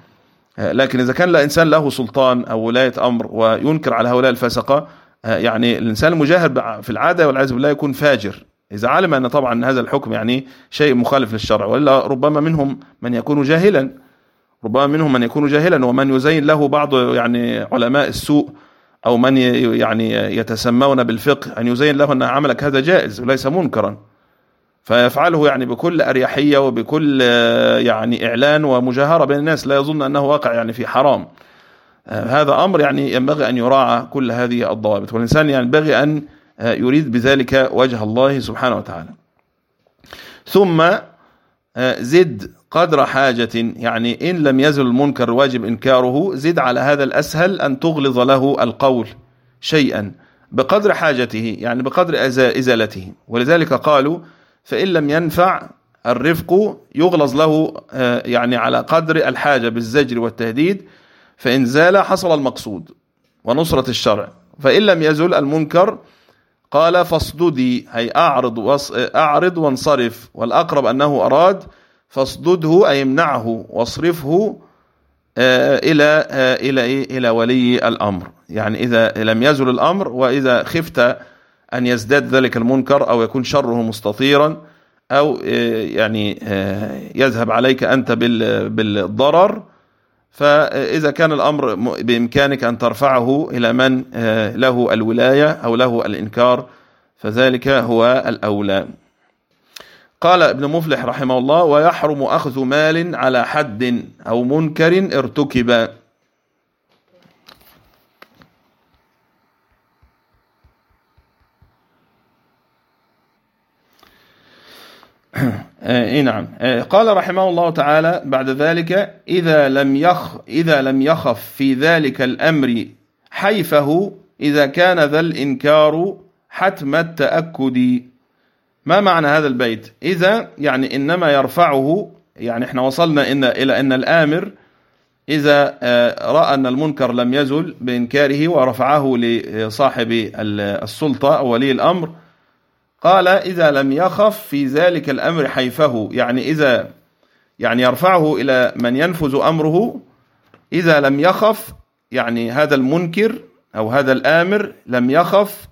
آه، لكن إذا كان الإنسان له سلطان أو ولاية أمر وينكر على هؤلاء الفاسقة يعني الإنسان المجاهر في العادة والعياذ بالله يكون فاجر. إذا علم أن طبعا هذا الحكم يعني شيء مخالف للشرع وإلا ربما منهم من يكون جاهلا. ربما منهم من يكون جاهلا ومن يزين له بعض يعني علماء السوء. أو من يعني يتسمون بالفقه أن يزين له أن عملك هذا جائز وليس منكرا. فيفعله يعني بكل أريحية وبكل يعني إعلان ومجاهرة بين الناس لا يظن أنه واقع يعني في حرام. هذا أمر يعني ينبغي أن يراعى كل هذه الضوابط. والإنسان ينبغي أن يريد بذلك وجه الله سبحانه وتعالى. ثم زد قدر حاجة يعني إن لم يزل المنكر واجب إنكاره زد على هذا الأسهل أن تغلظ له القول شيئا بقدر حاجته يعني بقدر إزالته. ولذلك قالوا فإن لم ينفع الرفق يغلظ له آه، يعني على قدر الحاجة بالزجر والتهديد فإن زال حصل المقصود ونصرة الشرع. فإن لم يزل المنكر قال فاصددي أي أعرض, أعرض وانصرف والأقرب أنه أراد فاصدده أي امنعه واصرفه آه، إلى آه، إلى إيه؟ إلى ولي الأمر يعني إذا لم يزل الأمر وإذا خفت أن يزداد ذلك المنكر أو يكون شره مستطيرا أو آه، يعني يذهب عليك أنت بالضرر فإذا كان الأمر بإمكانك أن ترفعه إلى من له الولاية أو له الإنكار فذلك هو الأولى. قال ابن مفلح رحمه الله ويحرم أخذ مال على حد أو منكر ارتكب. <coughs> اي نعم. قال رحمه الله تعالى بعد ذلك إذا لم يخ إذا لم يخف في ذلك الأمر حيفه إذا كان ذا الإنكار حتم التأكد. ما معنى هذا البيت؟ إذا يعني إنما يرفعه يعني إحنا وصلنا إن إلى أن الآمر إذا آه، رأى أن المنكر لم يزل بإنكاره ورفعه لصاحب السلطة أو ولي الأمر قال إذا لم يخف في ذلك الأمر حيفه يعني إذا يعني يرفعه إلى من ينفذ أمره إذا لم يخف يعني هذا المنكر أو هذا الآمر لم يخف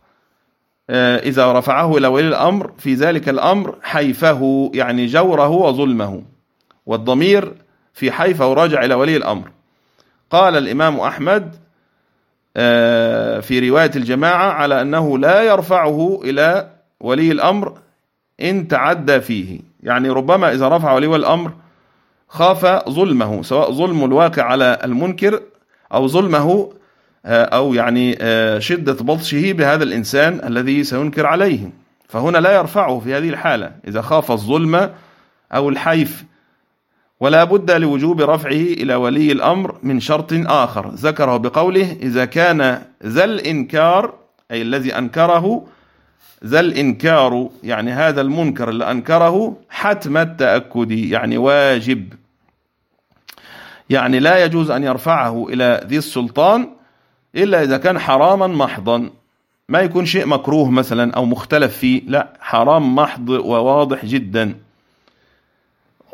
آه، إذا رفعه إلى ولي الأمر في ذلك الأمر حيفه يعني جوره وظلمه والضمير في حيفه راجع إلى ولي الأمر. قال الإمام أحمد آه، في رواية الجماعة على أنه لا يرفعه إلى ولي الأمر إن تعدى فيه. يعني ربما إذا رفع ولي الأمر خاف ظلمه سواء ظلم الواقع على المنكر أو ظلمه أو يعني شدة بطشه بهذا الإنسان الذي سينكر عليه. فهنا لا يرفعه في هذه الحالة. إذا خاف الظلم أو الحيف ولا بد لوجوب رفعه إلى ولي الأمر من شرط آخر. ذكره بقوله إذا كان ذا الإنكار أي الذي أنكره ذا الإنكار يعني هذا المنكر اللي أنكره حتم التأكد يعني واجب. يعني لا يجوز أن يرفعه إلى ذي السلطان إلا إذا كان حراما محضا. ما يكون شيء مكروه مثلا أو مختلف فيه لا حرام محض وواضح جدا.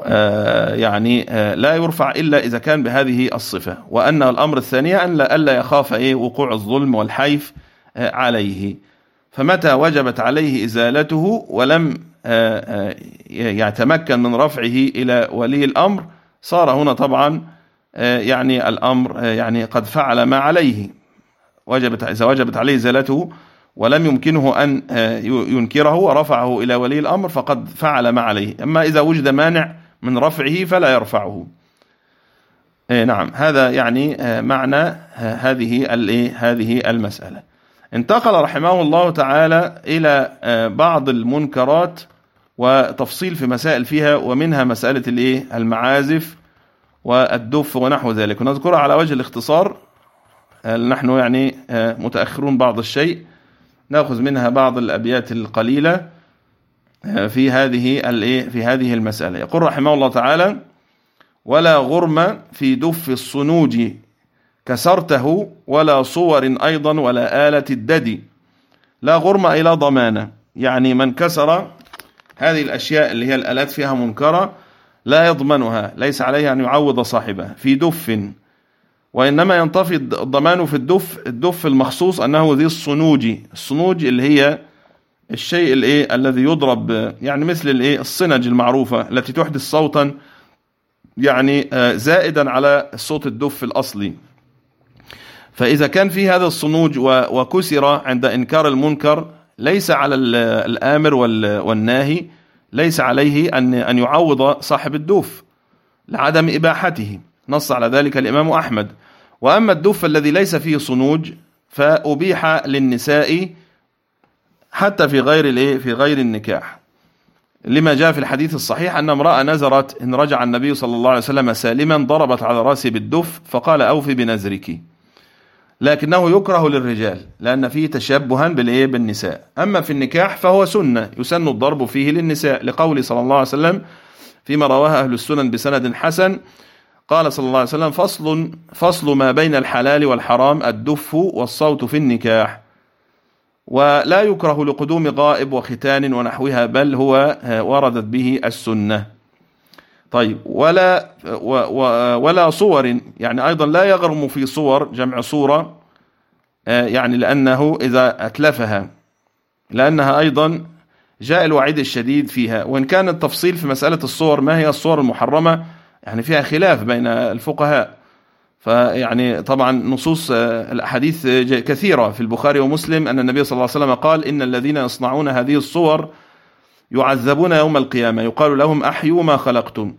آه، يعني آه، لا يرفع إلا إذا كان بهذه الصفة. وأن الأمر الثاني أن لا ألا يخاف إيه وقوع الظلم والحيف آه، عليه. فمتى وجبت عليه إزالته ولم يتمكن من رفعه إلى ولي الأمر؟ صار هنا طبعا يعني الأمر يعني قد فعل ما عليه. وجبت إذا وجبت عليه إزالته ولم يمكنه أن ينكره ورفعه إلى ولي الأمر فقد فعل ما عليه. أما إذا وجد مانع من رفعه فلا يرفعه. إيه نعم. هذا يعني آه، معنى آه، هذه هذه المسألة. انتقل رحمه الله تعالى إلى آه، بعض المنكرات وتفصيل في مسائل فيها ومنها مسألة الإيه؟ المعازف والدف ونحو ذلك. ونذكرها على وجه الاختصار نحن يعني متأخرون بعض الشيء. نأخذ منها بعض الأبيات القليلة في هذه في هذه المسألة. يقول رحمه الله تعالى ولا غرم في دف الصنوج كسرته ولا صور أيضا ولا آلة الددي لا غرم إلى ضمانة. يعني من كسر هذه الأشياء اللي هي الآلات فيها منكرة لا يضمنها. ليس عليه أن يعوض صاحبه في دف. وإنما ينطفي الضمان في الدف الدف المخصوص أنه ذي الصنوج. الصنوج اللي هي الشيء الإيه الذي يضرب يعني مثل الإيه الصنج المعروفة التي تحدث صوتا يعني آه، زائدا على صوت الدف الأصلي. فإذا كان في هذا الصنوج وكسر عند إنكار المنكر ليس على الآمر والناهي ليس عليه ان أن يعوض صاحب الدف لعدم إباحته. نص على ذلك الإمام أحمد. وأما الدف الذي ليس فيه صنوج فأبيح للنساء حتى في غير الايه في غير النكاح. لما جاء في الحديث الصحيح أن امرأة نزرت إن رجع النبي صلى الله عليه وسلم سالما ضربت على رأسه بالدف فقال أوفي بنزرك. لكنه يكره للرجال لأن فيه تشبها بالإيه؟ بالنساء. أما في النكاح فهو سنة يسن الضرب فيه للنساء لقول صلى الله عليه وسلم فيما رواه أهل السنن بسند حسن قال صلى الله عليه وسلم فصل فصل ما بين الحلال والحرام الدف والصوت في النكاح. ولا يكره لقدوم غائب وختان ونحوها بل هو آه، وردت به السنة. طيب ولا ولا صور يعني أيضا لا يغرم في صور جمع صورة آه، يعني لأنه إذا أتلفها لأنها أيضا جاء الوعيد الشديد فيها. وإن كان التفصيل في مسألة الصور ما هي الصور المحرمة؟ يعني فيها خلاف بين الفقهاء. فيعني طبعا نصوص آه، الأحاديث كثيرة في البخاري ومسلم أن النبي صلى الله عليه وسلم قال إن الذين يصنعون هذه الصور يعذبون يوم القيامة. يقال لهم أحيوا ما خلقتم.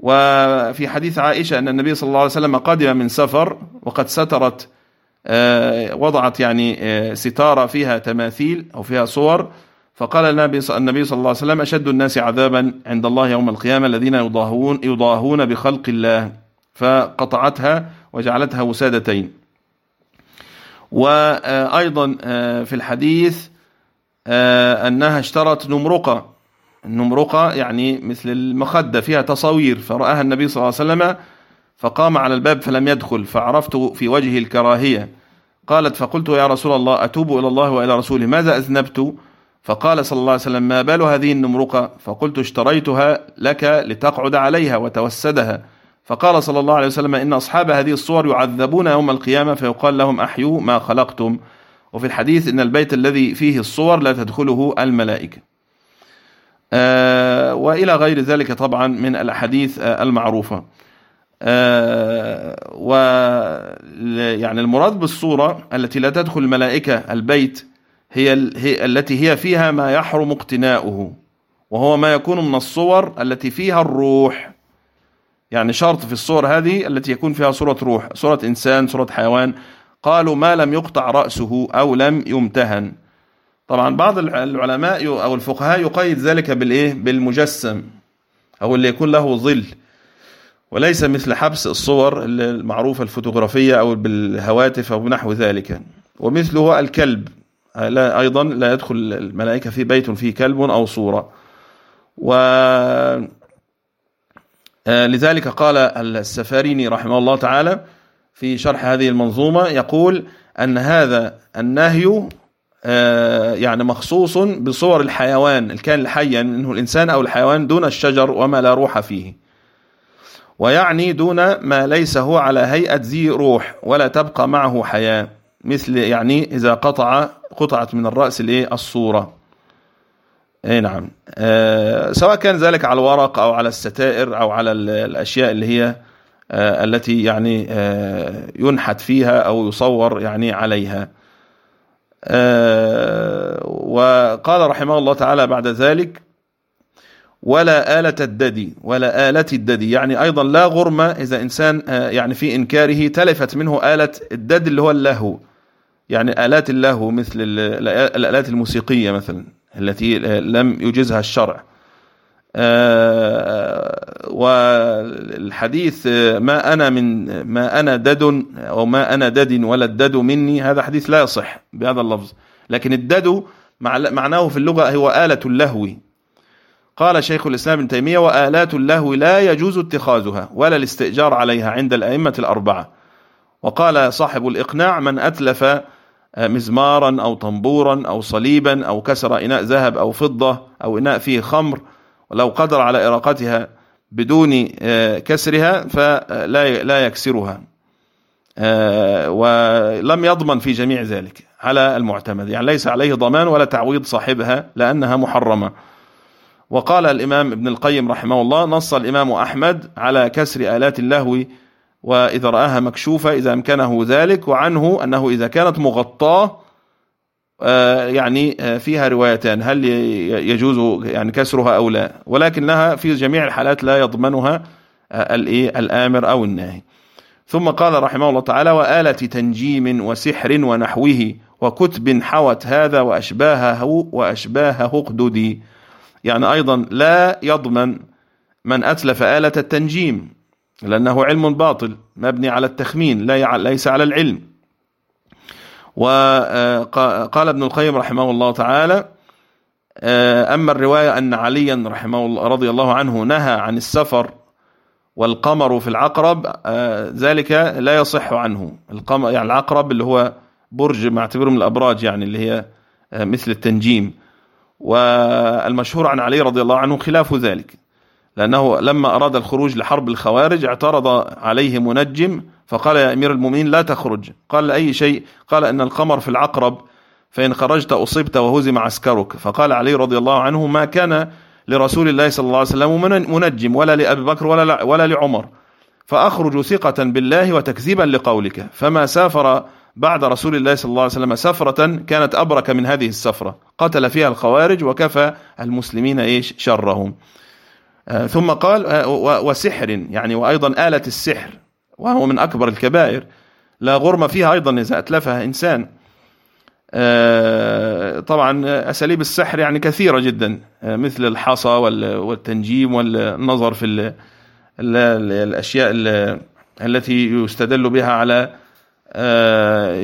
وفي حديث عائشة أن النبي صلى الله عليه وسلم قدم من سفر وقد سترت آه، وضعت يعني آه، ستارة فيها تماثيل أو فيها صور. فقال النبي صلى الله عليه وسلم أشد الناس عذابا عند الله يوم القيامة الذين يضاهون يضاهون بخلق الله. فقطعتها وجعلتها وسادتين. وأيضا آه، في الحديث أنها اشترت نمرقة. النمرقة يعني مثل المخدة فيها تصاوير. فرآها النبي صلى الله عليه وسلم فقام على الباب فلم يدخل فعرفت في وجهه الكراهية. قالت فقلت يا رسول الله أتوب إلى الله وإلى رسوله ماذا أذنبت؟ فقال صلى الله عليه وسلم ما بال هذه النمرقة؟ فقلت اشتريتها لك لتقعد عليها وتوسدها. فقال صلى الله عليه وسلم إن أصحاب هذه الصور يعذبون يوم القيامة فيقال لهم أحيوا ما خلقتم. وفي الحديث إن البيت الذي فيه الصور لا تدخله الملائكة. آه وإلى غير ذلك طبعا من الأحاديث آه المعروفة. آه و يعني المراد بالصورة التي لا تدخل الملائكة البيت هي, التي هي فيها ما يحرم اقتناؤه وهو ما يكون من الصور التي فيها الروح. يعني شرط في الصور هذه التي يكون فيها صورة روح صورة إنسان صورة حيوان. قالوا ما لم يقطع رأسه أو لم يمتهن. طبعا بعض العلماء أو الفقهاء يقيد ذلك بالإيه؟ بالمجسم أو اللي يكون له ظل. وليس مثل حبس الصور المعروفة الفوتوغرافية أو بالهواتف أو بنحو ذلك. ومثله الكلب. لا أيضا لا يدخل الملائكة في بيت فيه كلب أو صورة. و آه، لذلك قال السفاريني رحمه الله تعالى في شرح هذه المنظومة يقول أن هذا النهي آه، يعني مخصوص بصور الحيوان الكائن الحي يعني إنه الإنسان أو الحيوان دون الشجر وما لا روح فيه. ويعني دون ما ليس هو على هيئة ذي روح ولا تبقى معه حياة مثل يعني إذا قطع قطعت من الرأس الصورة اي نعم. آه سواء كان ذلك على الورق أو على الستائر أو على الأشياء اللي هي التي يعني آه ينحت فيها أو يصور يعني عليها. آه وقال رحمه الله تعالى بعد ذلك ولا آلة الددي ولا آلة الددي يعني أيضا لا غرمة إذا إنسان آه، يعني في إنكاره تلفت منه آلة الدد اللي هو اللهو. يعني آلات اللهو مثل الآلات الموسيقية مثلا التي لم يجزها الشرع. آه، والحديث ما أنا من ما أنا دد أو ما أنا دد ولا الدد مني هذا حديث لا يصح بهذا اللفظ. لكن الدد معناه في اللغة هو آلة اللهو. قال شيخ الإسلام ابن تيمية وآلات اللهو لا يجوز اتخاذها ولا الاستئجار عليها عند الأئمة الأربعة. وقال صاحب الإقناع من أتلف مزمارا أو طنبورا أو صليبا أو كسر إناء ذهب أو فضة أو إناء فيه خمر ولو قدر على إراقتها بدون آه، كسرها فلا لا يكسرها. آه، ولم يضمن في جميع ذلك على المعتمد. يعني ليس عليه ضمان ولا تعويض صاحبها لأنها محرمة. وقال الإمام ابن القيم رحمه الله نص الإمام أحمد على كسر آلات اللهو وإذا رآها مكشوفة إذا أمكنه ذلك وعنه أنه إذا كانت مغطاة يعني آه، فيها روايتان هل يجوز يعني كسرها أو لا؟ ولكنها في جميع الحالات لا يضمنها آه، الآمر أو الناهي. ثم قال رحمه الله تعالى وآلة تنجيم وسحر ونحوه وكتب حوت هذا وأشباهه وأشباهه اقددي. يعني أيضا لا يضمن من أتلف آلة التنجيم لأنه علم باطل مبني على التخمين ليس على العلم. وقال ابن القيم رحمه الله تعالى آه، أما الرواية أن عليا رحمه الله رضي الله عنه نهى عن السفر والقمر في العقرب آه، ذلك لا يصح عنه. القمر يعني العقرب اللي هو برج معتبره من الأبراج يعني اللي هي آه، مثل التنجيم. والمشهور عن علي رضي الله عنه خلاف ذلك لأنه لما أراد الخروج لحرب الخوارج اعترض عليه منجم فقال يا أمير المؤمنين لا تخرج. قال أي شيء؟ قال أن القمر في العقرب فإن خرجت أصبت وهزم عسكرك. فقال علي رضي الله عنه ما كان لرسول الله صلى الله عليه وسلم منجم ولا لأبي بكر ولا, ولا لعمر. فأخرج ثقة بالله وتكذيبا لقولك. فما سافر بعد رسول الله صلى الله عليه وسلم سفرة كانت أبرك من هذه السفرة. قتل فيها الخوارج وكفى المسلمين إيش؟ شرهم. آه، ثم قال آه، وسحر يعني وأيضا آلة السحر. وهو من أكبر الكبائر. لا غرم فيها أيضا إذا أتلفها إنسان. آه، طبعا أساليب السحر يعني كثيرة جدا مثل الحصى والتنجيم والنظر في الأشياء التي يستدل بها على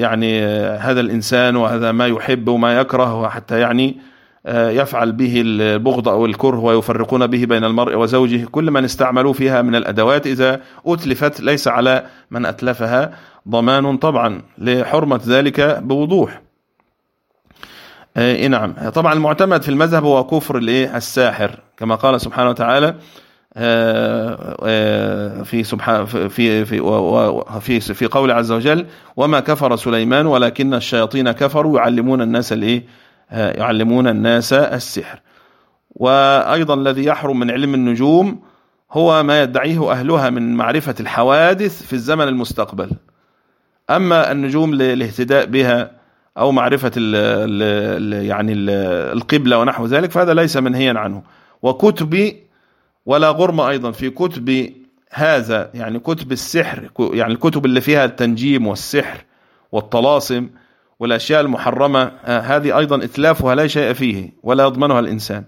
يعني هذا الإنسان وهذا ما يحب وما يكره حتى يعني آه، يفعل به البغض أو الكره ويفرقون به بين المرء وزوجه. كل من استعملوا فيها من الأدوات إذا أتلفت ليس على من أتلفها ضمان طبعا لحرمة ذلك بوضوح. إيه نعم. طبعا المعتمد في المذهب هو كفر الساحر كما قال سبحانه وتعالى في سبحان في في في في قول عز وجل وما كفر سليمان ولكن الشياطين كفروا يعلمون الناس الإيه؟ يعلمون الناس السحر. وأيضا الذي يحرم من علم النجوم هو ما يدعيه أهلها من معرفة الحوادث في الزمن المستقبل. أما النجوم للاهتداء بها أو معرفة ال ال يعني ال القبلة ونحو ذلك فهذا ليس منهيا عنه. وكتب ولا غرم أيضا في كتب هذا يعني كتب السحر يعني الكتب اللي فيها التنجيم والسحر والطلاسم والأشياء المحرمة آه، هذه أيضا إتلافها لا شيء فيه ولا يضمنها الإنسان.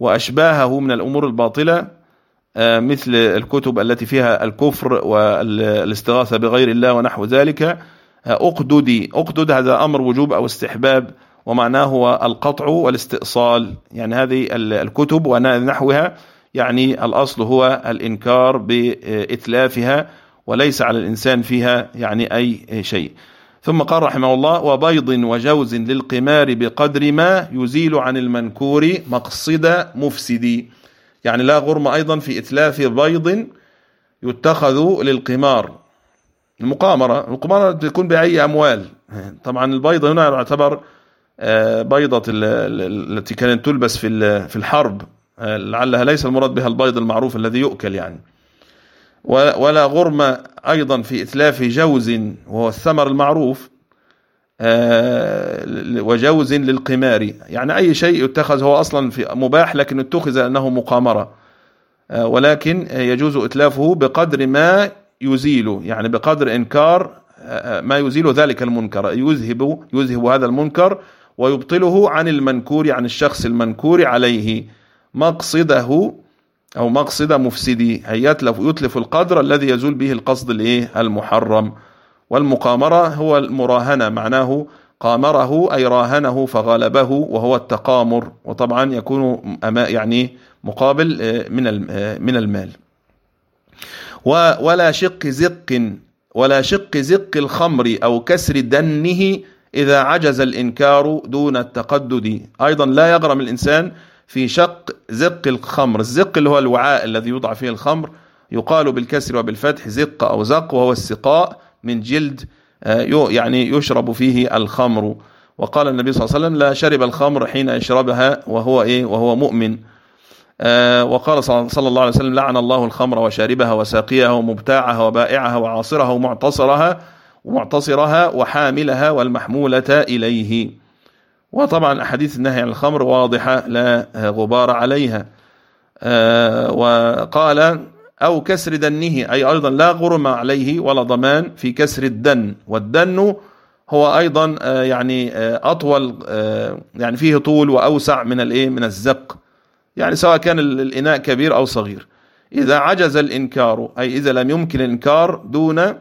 وأشباهه من الأمور الباطلة آه، مثل الكتب التي فيها الكفر والاستغاثة بغير الله ونحو ذلك. آه، أقددي أقدد هذا أمر وجوب أو استحباب ومعناه هو القطع والاستئصال. يعني هذه الكتب ونحوها يعني الأصل هو الإنكار بإتلافها وليس على الإنسان فيها يعني أي شيء. ثم قال رحمه الله وبيض وجوز للقمار بقدر ما يزيل عن المنكور مقصد مفسدي. يعني لا غرم أيضا في إتلاف بيض يتخذ للقمار. المقامرة المقامرة تكون بأي أموال. طبعا البيض هنا يعتبر آه، بيضة التي كانت تلبس في في الحرب. آه، لعلها ليس المراد بها البيض المعروف الذي يؤكل يعني. ولا غرم أيضا في إتلاف جوز وهو الثمر المعروف آه، وجوز للقمار. يعني أي شيء يتخذ هو أصلا في مباح لكن اتخذ أنه مقامرة. آه، ولكن يجوز إتلافه بقدر ما يزيل يعني بقدر إنكار ما يزيل ذلك المنكر. يذهب يذهب هذا المنكر ويبطله عن المنكور عن الشخص المنكور عليه. مقصده أو مقصد مفسدي أي يتلف, يتلف القدر الذي يزول به القصد الإيه المحرم. والمقامرة هو المراهنة معناه قامره أي راهنه فغلبه وهو التقامر. وطبعا يكون يعني مقابل آه، من آه، من المال. ولا شق زق ولا شق زق الخمر أو كسر دنه إذا عجز الإنكار دون التقدد. أيضا لا يغرم الإنسان في شق زق الخمر. الزق اللي هو الوعاء الذي يوضع فيه الخمر يقال بالكسر وبالفتح زق أو زق وهو السقاء من جلد آه، يعني يشرب فيه الخمر. وقال النبي صلى الله عليه وسلم لا شرب الخمر حين يشربها وهو إيه؟ وهو مؤمن. آه، وقال صلى الله عليه وسلم لعن الله الخمر وشاربها وساقيها ومبتاعها وبائعها وعاصرها ومعتصرها ومعتصرها وحاملها والمحمولة إليه. وطبعا أحاديث النهي عن الخمر واضحة لا غبار عليها. آه، وقال أو كسر دنه أي أيضا لا غرم عليه ولا ضمان في كسر الدن. والدن هو أيضا آه، يعني آه، أطول يعني فيه طول وأوسع من الإيه؟ من الزق. يعني سواء كان الإناء كبير أو صغير. إذا عجز الإنكار أي إذا لم يمكن الإنكار دون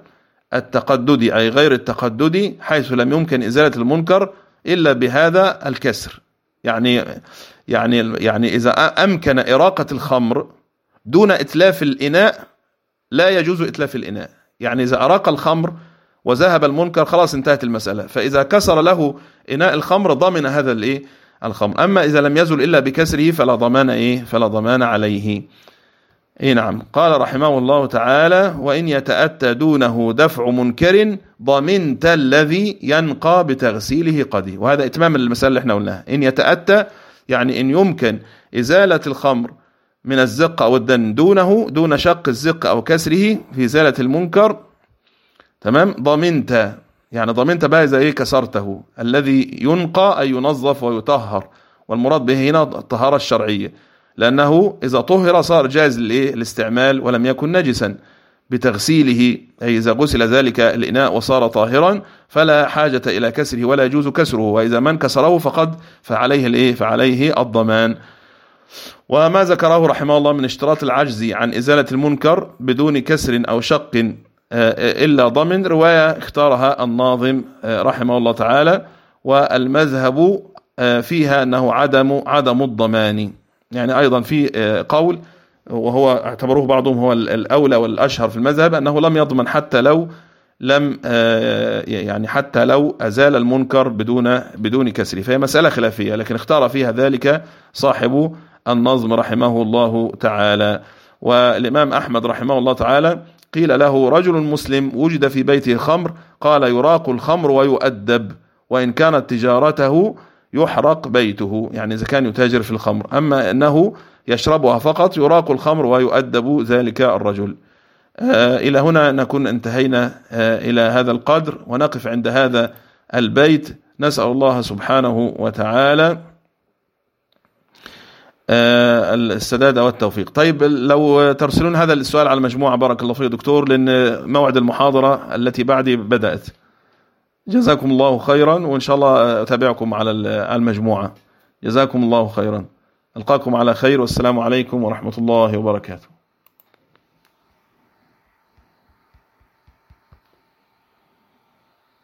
التقدد أي غير التقدد حيث لم يمكن إزالة المنكر إلا بهذا الكسر. يعني يعني يعني إذا أمكن إراقة الخمر دون إتلاف الإناء لا يجوز إتلاف الإناء. يعني إذا أراق الخمر وذهب المنكر خلاص انتهت المسألة. فإذا كسر له إناء الخمر ضمن هذا الإيه؟ الخمر. أما إذا لم يزل إلا بكسره فلا ضمان إيه؟ فلا ضمان عليه. اي نعم. قال رحمه الله تعالى وإن يتأتى دونه دفع منكر ضمنت الذي ينقى بتغسيله قدي. وهذا إتمام المسألة اللي إحنا قلناها. إن يتأتى يعني إن يمكن إزالة الخمر من الزق أو الدن دونه دون شق الزق أو كسره في إزالة المنكر تمام؟ ضمنت يعني ضمنت بقى إيه؟ كسرته. الذي ينقى أي ينظف ويطهر. والمراد به هنا الطهارة الشرعية. لأنه إذا طهر صار جاز الاستعمال ولم يكن نجسا بتغسيله. أي إذا غسل ذلك الإناء وصار طاهرا فلا حاجة إلى كسره ولا يجوز كسره. وإذا من كسره فقد فعليه الإيه؟ فعليه الضمان. وما ذكره رحمه الله من اشتراط العجز عن إزالة المنكر بدون كسر أو شق آه، إلا ضمن رواية اختارها الناظم آه، رحمه الله تعالى. والمذهب آه، فيها أنه عدم عدم الضمان. يعني أيضا في آه، قول وهو اعتبروه بعضهم هو الأولى والأشهر في المذهب أنه لم يضمن حتى لو لم آه، يعني حتى لو أزال المنكر بدون بدون كسره فهي مسألة خلافية لكن اختار فيها ذلك صاحب النظم رحمه الله تعالى. والإمام أحمد رحمه الله تعالى قيل له رجل مسلم وجد في بيته خمر قال يراق الخمر ويؤدب وإن كانت تجارته يحرق بيته يعني إذا كان يتاجر في الخمر. أما أنه يشربها فقط يراق الخمر ويؤدب ذلك الرجل. آه إلى هنا نكون انتهينا آه إلى هذا القدر ونقف عند هذا البيت. نسأل الله سبحانه وتعالى آه السداد والتوفيق. طيب لو ترسلون هذا السؤال على المجموعة بارك الله فيك دكتور لأن موعد المحاضرة التي بعدي بدأت. جزاكم الله خيرا وإن شاء الله أتابعكم على المجموعة. جزاكم الله خيرا. ألقاكم على خير والسلام عليكم ورحمة الله وبركاته.